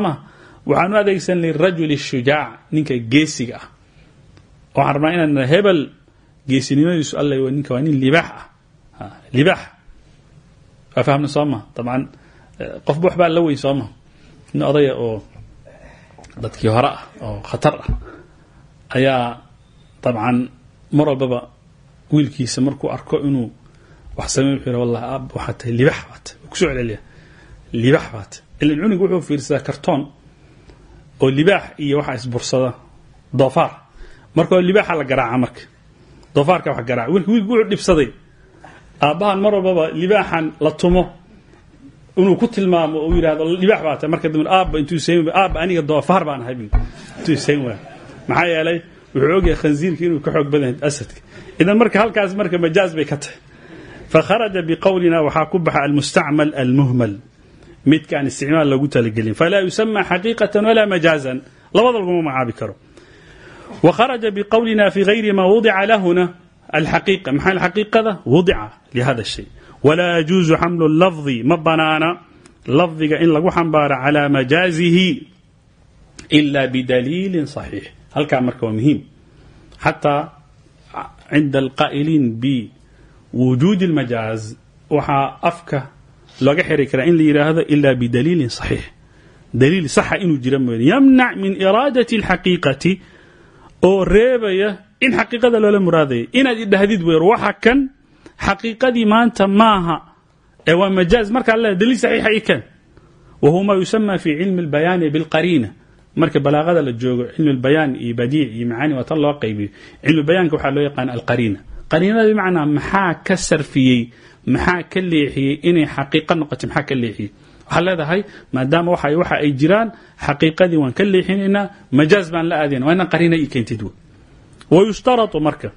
waxaan u adeegsan lirajuli shujaac ninka geesiga ah. Waxaan rabnaa inaan hebel geesinimadiisu alla ninka waa nin libaax ah. Libaax. Waa fahmna soo dabcan qofba waxbaa la weyn soo maha nin odaya oo dadkii hore ah oo khatar ah ayaa dabcan mar walbaba wiilkiisa markuu arko inuu wax samey wuxuu yidhi wallahi aab waxaa tahay libax baa tahay wuu ku soo libax baa tahay ilan wuxuu fiirsadaa kartoon oo libaax iyo waxaa isbursada doofaar. Marka libaaxa la garaaca marka. Doofaarka wax garaaca. Wiilku wuxuu dhibsaday. Aabbahan mar walbaba libaaxan la tumo inuu ku tilmaamo oo yidhaahdo dhibax baa tahay marka dambe aabba intuu sayn aabba aniga doofar baan ahay intuu sayn waay. Yeelay wuxuu ogyahay khansiirka inuu ka xoog badan asadka. Idan marka halkaas marka majaaz bay ka tahay. Fakharaja biqowlina waxaa ku baxa almustacmal almuhmal. Midkaan isticmaal loogu talagelin. Falaa yusama xaqiiqatan walaa majaazan. Labada laguma magacaabi karo. Wa kharaja biqowlina fi hayri ma wudica lahuna. Alxaqiiqa maxaa xaqiiqada wudica lihada shay walaa yajuusu xamlu lafdi ma banaana lafdiga in lagu xambaaro calaa majaazihi ila bidaliilin saxiix. Halkaa marka waa muhiim. Xataa cinda alqaa'iliin biwujuudi اlmajaaz waxaa afka laga xiri karaa in la yidhaahdo ila bidaliilin saxiix. Daliil saxa inuu jira mooya yamnac min iraadati اlxaqiiqati oo reebaya in xaqiiqada loola muraadaya. Inaad idhahdid weer waxa kan xaqiiqadii maanta ma aha ee waa majaaz. Markaa le daliil saxiixa i keen. Wa huwa maa yusama fi cilmi اlbayaani biاlqariina marka balaaqada la joogo cilmi lbayaan iyo badiic iyo macaani waa tan loo qaybiyo. Cilmibayaanka waxaa loo yaqaan alqariina. Qariinada bimacnaa maxaa ka sarfiyey maxaa ka leexiyey inay xaqiiqa noqotay maxaa ka leexiyey? Waxaa leedahay maadaama waxa ay jiraan xaqiiqadii waan ka leexinaynaa majaaz baan la aadayna waa inaan qariina i keentid. Wayushtarau marka.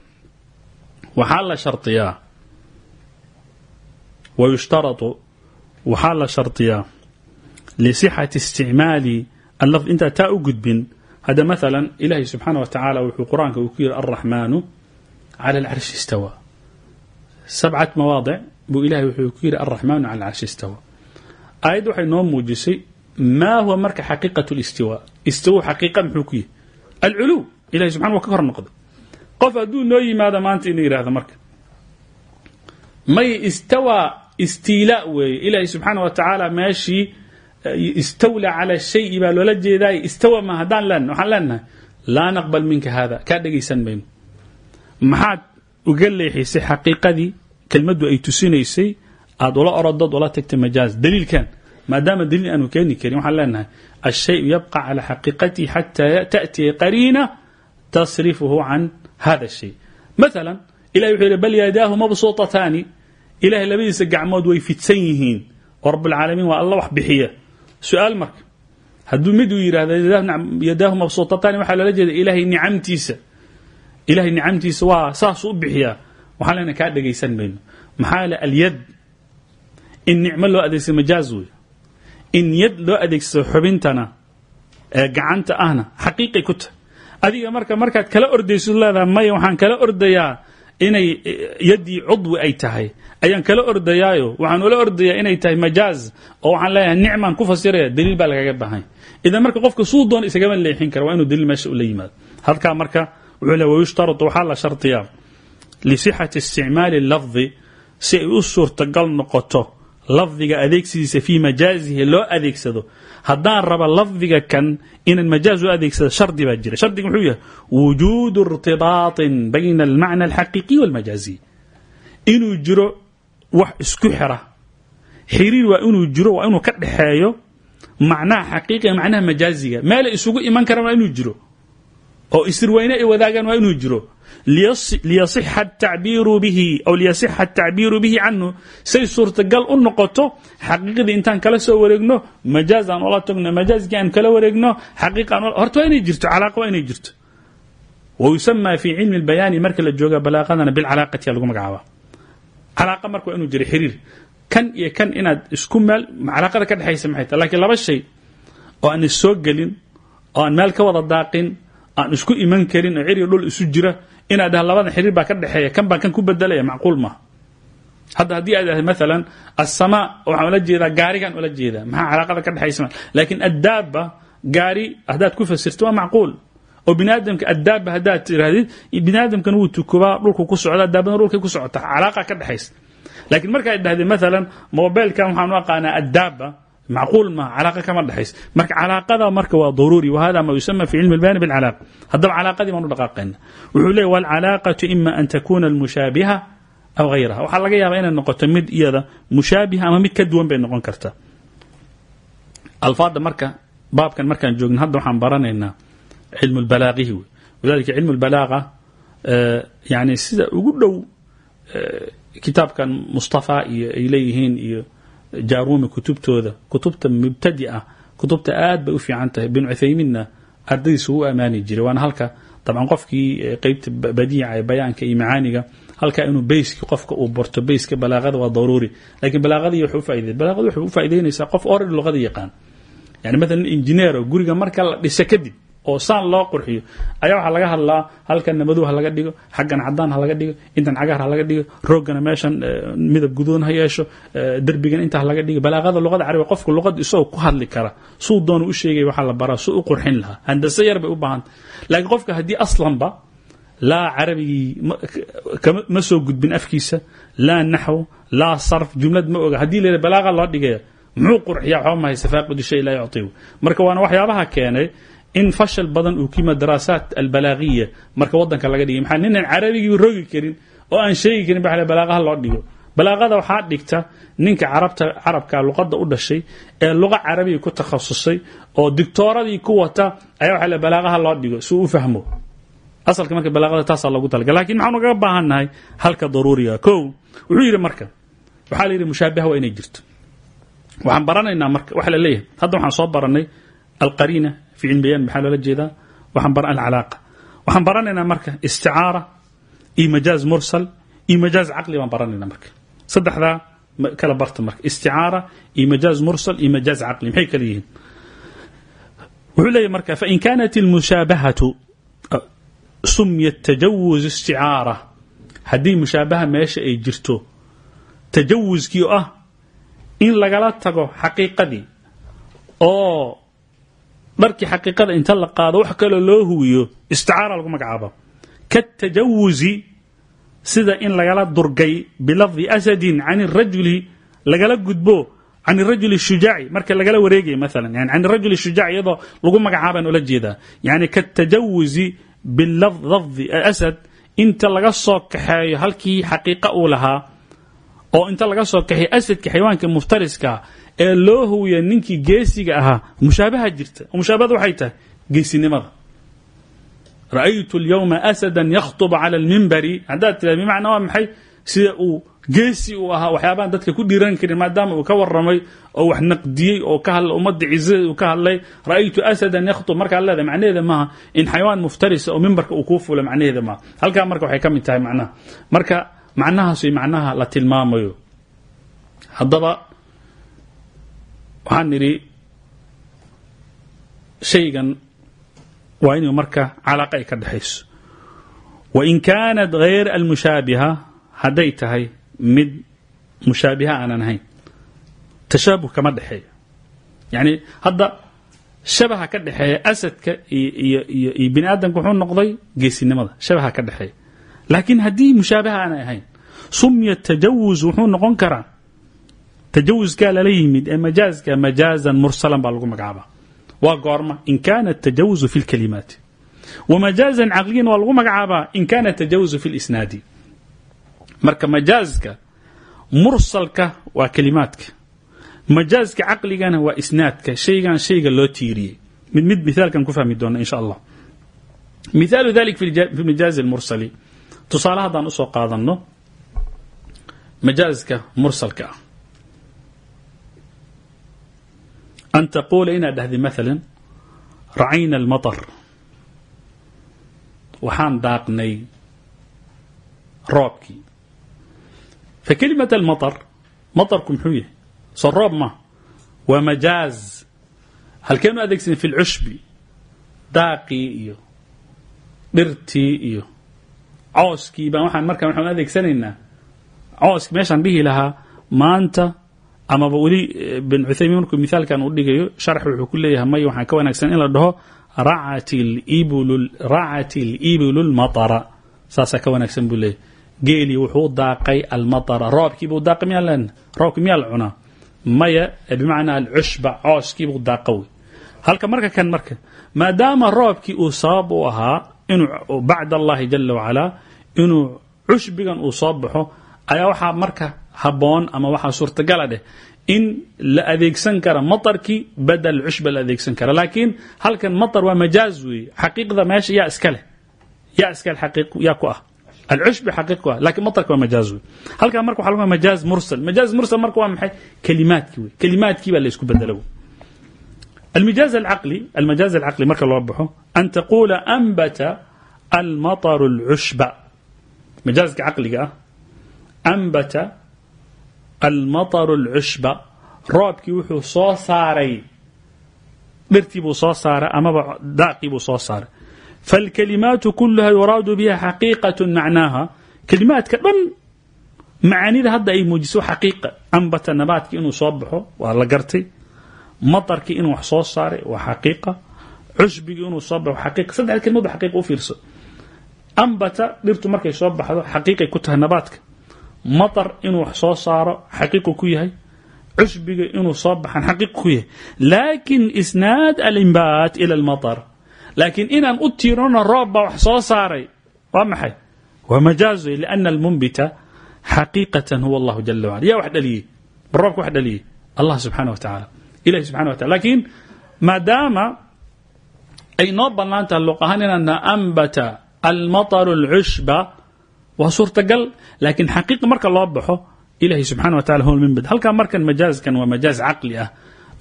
Waxaa la shardiyaa wayushtaratu waxaa la shardiyaa lisixati isticmaali allafd intaa taa u gudbin hadda maalan ilaahay subxaana wa tacaala wuxuu qur'aanka uu ku yidhi alraxmaanu cala alcarshi istawa sabcat mawaadic buu ilahay wuxuu ku yidhi alraxmaanu cala alcarshi istawa aayadda waxay noo muujisay maa huwa marka xaqiiqat listiwa istiwa xaqiiqa muxuu ku yihi alculuw ilahay subxana wa ka hor noqda qof hadduu noo yimaado maanta inuu yidhahdo marka may istawa istiila weeye. Ilaahay subxaana wa tacaala meeshii eh, istawla cala shayi baa loola jeedaay istawa ma haddaan leenahy waxaan leenahay laa naqbal minka haada kaa dhegaysan mayno maxaad uga leexisay xaqiiqadii kelmaddu ay tusinaysay aada ula orodood ula tagtay majaaz. Daliilkan maadaama daliil aanu keeni karin waxaan leenahay ashayu yabqa على xaqiiqatihi xataa ta'tiya qariina تصرفه can hada shay. Maala ilahy wuxuu yidhi bal yadaahu ilahay labadiisa gacmood way fidsan yihiin. Oo rabاlcaalamiin waa alla wax bixiya. Su'aal marka hadduu mid uu yidhahdo yadaahu mabsuutataani waxaa loola jeeda ilahay nicamtiisa ilahay nicamtiisa waa saasuu u bixiyaa. Waxaan lena kaa dhegaysan mayno maxaa le alyad? In nicmo loo adeegsado majaaz wey in yad loo adeegsado xubintana ee gacanta ahna xaqiiqay ku adiga marka markaad kala ordayso leedaha maya waxaan kala ordayaa inay yaddii cudwi ay tahay. Ayaan kala ordayaayo waxaan ula ordayaa inay tahay majaaz oo waxaan leeyahay nicmaan ku fasiraya daliil baa lagaga bahay idan marka qofka suu doona isagama leexin kara waa inuu daliil meesha ula yimaado. Halkaa marka wuxuu le wayushtaratu waxaa la shardiyaa lisixati isticmaali lafdi si ay u suurtagal noqoto lafdiga adeegsidiisa fii majaazihi loo adeegsado haddaan raba lafdiga kan inaan majaaz u adeegsado shardi baa jira. Shardiga muxuu yahay wujuudu irtibaaطin bayna almacna alxaqiiqiy walmajaaziy inuu jiro wax isku xira. Xiriir waa inuu jiro waa inuu ka dhexeeyo macnaha xaqiiqiga macnaha majaaziga. Meela isugu iman karaan waa inuu jiro. Oo isirweyne ay wadaagaan waa inuu jiro liyasixa atacbiiru bihi aw liyasixa atacbiiru bihi canhu. Say suurtagal u noqoto xaqiiqdii intaan kala soo wareegno majaaz aan ula tagno majaazkii aan kala wareegno xaqiiqa aan horta waa inay jirto calaaqa waa inay jirto. Wayusamaa fi cilmi اlbayaani marka la jooga balaaqadana bilcalaaqati lagu magacaaba calaaqa marka waa inuu jiro xiriir. Kan iyo kan inaad isku meel calaaqada ka dhexaysa maxay tahay? Lakiin laba shay. Oo aan issoo gelin oo aan isku iman karin oo dhul isu jira inaad dhaha labadan xiriir baa ka dhexeeya kan baan kan ku bedelaya macquul maaha hadda haddii aad dhahda maalan assamaa waxaan ula jeedaa gaarigaan ula jeedaa. Maxaa calaaqada ka dhexaysa laakiin addaaba gaari haddaad ku fasirto waa macquul. Oo biniaadamka addaaba haddaad tirahdid biniaadamkan wuu tukubaa dhulku ku socdaa daabadna dhulkay ku socota calaaqa ka dhexaysa laakiin markaad dhahdid maalan mobilkan waxaan u aqaanaa addaaba macquul maaha calaaqa kama dhexaysa marka calaaqada marka waa daruuri wahada ma yusama fi cilmi اlbayani bاlcalaaqa haddaba calaaqadii baan u dhaqaaqayna wuxuu leeyay wاlcalaaqaةu ima an takuna almushaabiha aw hayraha waxaa laga yaabaa inay noqoto mid iyada mushaabiha ama mid ka duwan bay noqon kartaa alfaada marka baabkan markaan joogno hadda waxaan baranaynaa cilmu lbalaaqihi wey walidalika cilmu lbalaaqa yani sida ugu dhow kitaabkan mustafa iyo ay leeyihiin iyo jaarumi kutubtooda kutubta mubtadi ah kutubta aad bay u fiican tahay. Bin cuthayminna ardadiisa u amaani jiray. Waana halka dabcan qofkii qeybta badiica ee bayaanka iyo macaaniga halka inuu bayski qofka uu barto bayska balaaqada waa daruuri. Lakiin balaaqadii wuxuu ufaaiday balaaqada wuxuu u faa'idaynaysaa qof already luqada yaqaan. Yani maalan injineero guriga marka la dhiso kadib oo saan loo qurxiyo ayaa waxaa laga hadlaa halkanna madow ha laga dhigo xaggan cadaan ha laga dhigo intan cagaar ha laga dhigo roogana meeshan midab guduudan ha yeesho derbigan inta ha laga dhigo. Balaaqada luqada carabiga qofku luqada isagoo ku hadli kara. Suu doonu u sheegay waxaa la baraa suu u qurxin lahaa. Handase yar bay u baahanta laakiin qofka haddii aslanba laa carabigii ma soo gudbin afkiisa laa naxw laa sarf jumlad ma oga. Haddii la balaaqa loo dhigaya muxuu qurxiya waxba mahay shay laa yuctiyu marka waana waxyaabaha keenay in fashal badan uu yimid daraasaat albalaagiya marka wadanka laga dhigay. Maxaa ninaan carabigii rogi karin oo aan sheegi karin ba balaaqaha loo dhigo. Balaaqada waxaa dhigta ninka carabta carabka luqada u dhashay ee luqa carabiga ku takhasusay oo dictooradii ku wata ayaa waxa balaaqaha loo dhigo. Si uu fahmo asalka marka balaaqada taasaa loogu talaga laakiin maxaanu kaga baahannahay halka daruuriga. Ko wuxuu yidhi marka waxaa la yidhi mushaabaha waa inay jirto. Waxaan baranaynaa marka waxa la leeyahay. Hadda waxaan soo baranay alqariina fi cilmi bayan maxaa loola jeedaa? Waxaan bara alcalaaqa. Waxaan baranaynaa marka isticaara iyo majaaz mursal iyo majaaz caqli baan baranaynaa marka. Saddexdaa kala barta marka. Isticaara iyo majaaz mursal iyo majaaz caqli maxay kala yihiin? Wuxuu leeyahy marka fain kanat almushaabahatu sumiyat tajawuz isticaara. Haddii mushaabaha meesha ay jirto tajawuskii ah in lagala tago xaqiiqadii oo dharkii xaqiiqada inta la qaado wax kaloo loo huwiyo isticaara lagu magacaabo. Katajawuzi sida in lagala durgay bilafdi asadin can rajuli lagala gudbo can rajuli shujaaci marka lagala wareegaya maalan yani can rajuli shujaaci iyadoo lagu magacaabaan ula jeedaa. Yani katajawuzi bilafdi asad inta laga soo kaxeeyo halkii xaqiiqa uu lahaa oo inta laga soo kaxeeyo asadka xayawaanka muftariska ee loo huwiya ninkii geesiga ahaa mushaabaha jirta. Mushaabahada waxay tahay geesinimada. Ra'aytu اlyawma asadan yakhtub cala almimbari haddaad tira bimacnaa waa maxay? Sida uu geesi uu ahaa waxyaabahan dadka ku dhiiran karin maadaama uu ka waramay oo wax naqdiyey oo ka hadlay ummadda cizadeed uu ka hadlay. Ra'aytu asadan yakhtub markaa leeda macnaheeda maaha in xayawaan muftarisa oo mimbarka uu kuu fula macnaheeda maaha. Halkaa marka waxay ka mid tahay macnaha. Marka macnahaas macnaha la tilmaamayo. Hadaba waxaan nidhi shaygan waa inuu marka calaaqa ay ka dhexayso wain kaanat hayr almushaabiha hadday tahay mid mushaabiha aanan ahayn tashaabuh kama dhexeeyo yani hadda shabaha ka dhexeeya asadka iyo iyo iyo bini aadamka wuxuu noqday geesinimada shabaha ka dhexeeya laakiin haddii mushaabaha aanay ahayn sumya tajawuz wuxuu noqon karaa tajawuskaa lala yimid ee majaazka majaazan mursalan baa lagu magacaabaa. Waa goorma in kana tajawuzu fi lkalimaati wamajaazan caqliyan waa lagu magacaabaa in kana tajawuzu fi lisnaadi marka majaazka mursalka waa kalimaadka. Majaaska caqligana waa isnaadka shaygan shayga loo tiiriyey. Mid mid mithaalkan ku fahmi doona insha allah. Mithaalu dalik fi majaazi lmursali tusaale haddaan u soo qaadanno majaaska mursalka ah an taquula inaad dhahdi maalan racayna almatar waxaan daaqnay roobkii fa kelimat almatar matarku muxuu yahay soo roob ma waa majaaz halkeenu adeegsan fi lcushbi daaqii iyo dhirtii iyo cooskii baan waxaan markaan waxaan adeegsanaynaa cooski meeshaan dhihi lahaa maanta amaba weli bin cuthaymiin markuu mithaalkan u dhigayo sharx wuxuu ku leeyahay may waxaan ka wanaagsan in la dhaho racat libilu lmaطara saasaa ka wanaagsan buu leeyahy geelii wuxuu daaqay almaطara roobkiibuu daaqay miyaa len roobki miyaa la cunaa? Maya bimacnaa alcushba cooskiibuu daaqa wey. Halka marka kan marka maadaama roobkii uu sabab u ahaa inuu bacd allahi jala wacalaa inuu cushbigan uu soo baxo ayaa waxaa marka haboon ama waxaa suurtagala dheh in la adeegsan kara maطarkii badal cushba la adeegsan kara laakiin halkan maطar waa majaaz weeye xaqiiqda meesha yaa iska leh yaa iska leh xaqiiq yaa ku ah alcushbi xaqiiq ku ah lakin maطarka waa majaaz wey halkan marka waxa lagu majaaz mursal majaaz mursal marka waa maxay kelimaadkii wey kelimaadkii baa la isku bedelo المجاز العقلي المجاز العقلي marka loo baxo أن تقuلa أنبت المطر العشب مجاaزka caqliga ah أنبت المطر lcushba roobkii wuxuu soo saaray dhirtiibuu soo saaray amaba daaqiibuu soo saaray falkalimaatu kuluha yuraadu biha xaqiiqatu macnaaha kelimaadka dhan macaanida hadda ay muujiso xaqiiqa ambata nabaadkii inuu soo baxo waa la gartay matarkii inuu wax soo saaray waa xaqiiqa cushbigii inuu soo baxo xaqiiqa saddex kelimood xaqiiqa matar inuu wax soo saaro xaqiiqu ku yahay cusbiga inuu soo baxan xaqiiqu ku yahay. Laakin isnaad alimbaat ila almatar. Laakiin inaan u tiirano roob baa wax soo saaray waa maxay? Waa majaazo liana almumbita xaqiiqatan huwa allahu jala wacala yaa wax dhaliyey roobka wax dhaliyey. Allah subxana wa tacaala ilahi subxana wa tacala laakiin maadaama ay noo bannaan tahay luq ahaan inaan naambata almatar waa suurtagal laakiin xaqiiqa marka loo baxo ilahay subxana wa taala howlman bad halkaa markan majaaskan waa majaaz caqli ah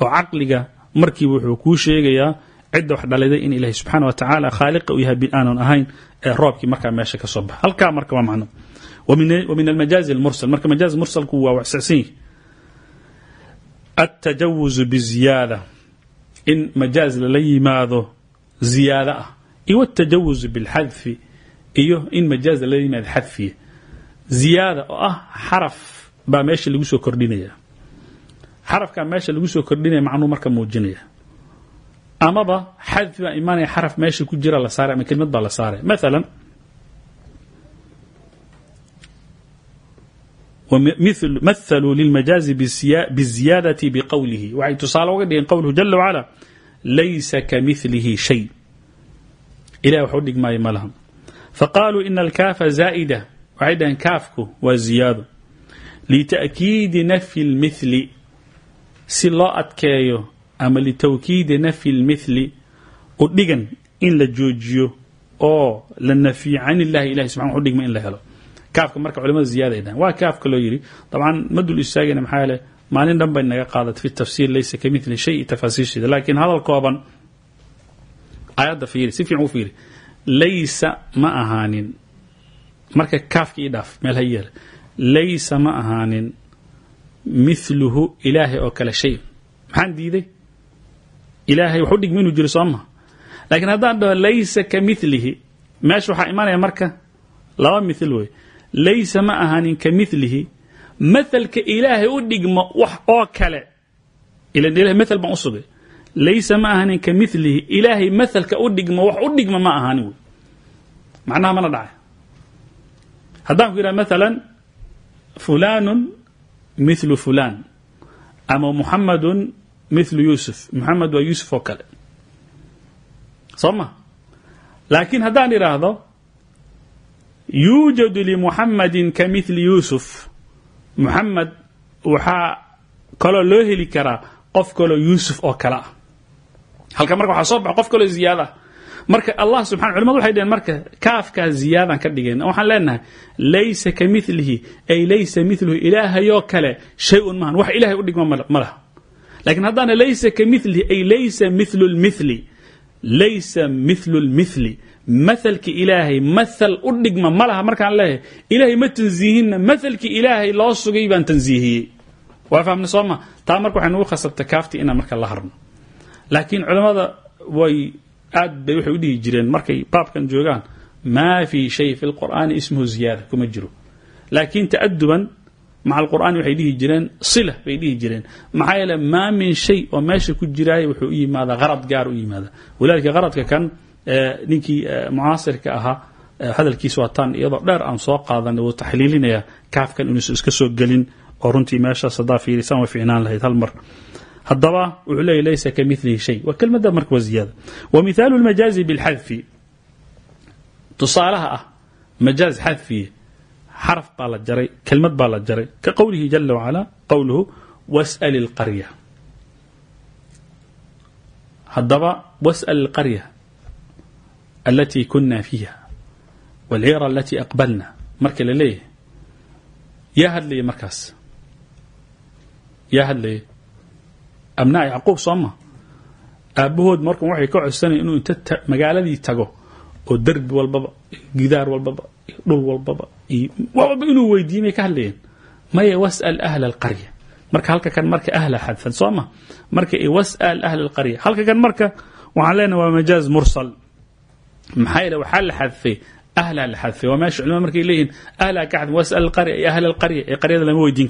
oo caqliga markiiba wuxuu kuu sheegayaa cidda wax dhaliday in ilahay subxaana wa tacaala khaaliqa uu yahay bin aanun ahayn ee roobkii markaa meesha ka soo baxa. Halkaa marka waa macno. Wamin almajaazi almursal marka majaaz mursalku waa waxsacsan yahy altajawuzu biziyaada in majaaz lala yimaado ziyaada ah. Iyo atajawuzu bilxadfi iyo in majaaza la yimaad xadfiya ziyaada oo ah xaraf baa meesha lagu soo kordhinaya. Xarafkaa meesha lagu soo kordhinaya macnuu marka muujinaya. Amaba xadfi baa imaanaya xaraf meesha ku jira la saaray ama kelmad ba la saaray. Maalan maluu lilmajaazi biziyaadati biqowlihi waxay tusaale uga dhigeen qowluhu jala wacala laysa ka milihi shay. Ilah wax u dhigmaayo faqaaluu ina alkaafa zaa'ida waxay dhaheen kaafku waa ziyaado lita'kiidi nafyi lmithli si loo adkeeyo ama litawkiidi nafyi lmithli u dhigan in la joojiyo oo la nafiyo can illahi ilahi subxan u dhigma in la helo. kaafka marka culimada ziyada ay dhahen waa kaafka loo yidhi dabcan ma dul istaagayna maxaa yeele maalin dhan bay naga qaadat fi tafsiir laysa shay iyo tafaasiisheeda hadal kooban aayadda si fiican laysa ma ahaanin. Marka kaafka ii dhaaf meel ha yeela laysa ma ahaanin miluhu ilaahay oo kale shay. Maxaan diiday? Ilaahay wax u dhigma inuu jiro soo maha laakiin haddaan dhaho laysa ka milihi meesha waxaa imanaya marka laba mil wey laysa ma ahaanin ka milihi maalka ilaahay u dhigmo wax oo kale. Ilahay maal baan u sugay laysa ma ahaanin ka milihi ilaahay maalka u dhigmo wax u dhigma ma ahaanin wey macnaha mana dhacay. Haddaan ku yidhaha maala fulanu milu fulan ama muxamadu milu yuusuf muxamed waa yuusuf oo kale. Soo ma? Laakiin haddaan idhaahdo yuujadu limuxamadi ka mili yuusuf muxamed waxaa kaloo loo heli karaa qof kaloo yuusuf oo kale ah halka marka waxaa soo baxa qof kaloo ziyaada. Marka allah subxana culimadu waxay dhaheen marka kaafkaa ziyaadan ka dhigeen waxaan leenahay laysa ka milihi ay laysa miluhu ilaahayoo kale shay-un wax ilahay u dhigma ma laha lakiin haddaana laysa ka milihi ay laysa milu lmili laysa milu lmili maalki ilaahay maal u dhigma ma laha markaan leeyahay ilaahay ma tansiihinna maalkii ilaahay loo sugay baan tansiihiyey waa fahmna sooma taa marka waxay nagu khasabta kaaftii inaan marka la harno laakiin culimmada way aad bay waxay u dhihi jireen markay baabkan joogaan maa fi shay fi lqur'aani ismuhu ziyaada kuma jiro. Laakiin ta'aduban maca alqur'aani waxay dhihi jireen sila bay dhihi jireen. Maxaa yeele maa min shay oo meesha ku jiraaya wuxuu u yimaadaa qarad gaar u yimaada walidalika qaradka kan ninkii mucaasirka ahaa hadalkiis waa taan iyadoo dheer aan soo qaadanay wuu taxliilinaya kaafkan inuusan iska soo gelin oo runtii meeshaas haddaa fiirisaan way ficnaan lahayd hal haddaba wuxuu leeyahy laysa ka milihi shay. Waa kelmadda marka waa ziyaada. Wa mithaalu lmajaazi bilxadfi. Tusaalaha ah majaaz xadfiye xaraf baa la jaray kelmad baa la jaray. Ka qowlihi jala wacala qowluhu was'al ilqarya haddaba was'al ilqarya alatii kuna fiiha walciira alatii aqbalna. Marka la leeyahay yaa hadlaya markaas. Yaa hadlaya abnaa yacquub soo ma. Aabbahood markan waxay ka codsanaya inuu inta magaaladii tago oo derbi walbaba gidaar walbaba dhul walbaba iyo walba inuu weydiiye may ka hadlayeen. Maya was'al ahla alqarya marka halka kan marka ahla xadfan soo ma? Marka was'al ahla alqarya halka kan marka waxaan leenahay waa majaaz mursal. Maxaa yeele la xadfay ahlaa la xadfay. Waa meesha culimada ahlaa ka xadfay was'al alqarya ahla alqarya qaryada lama weydiin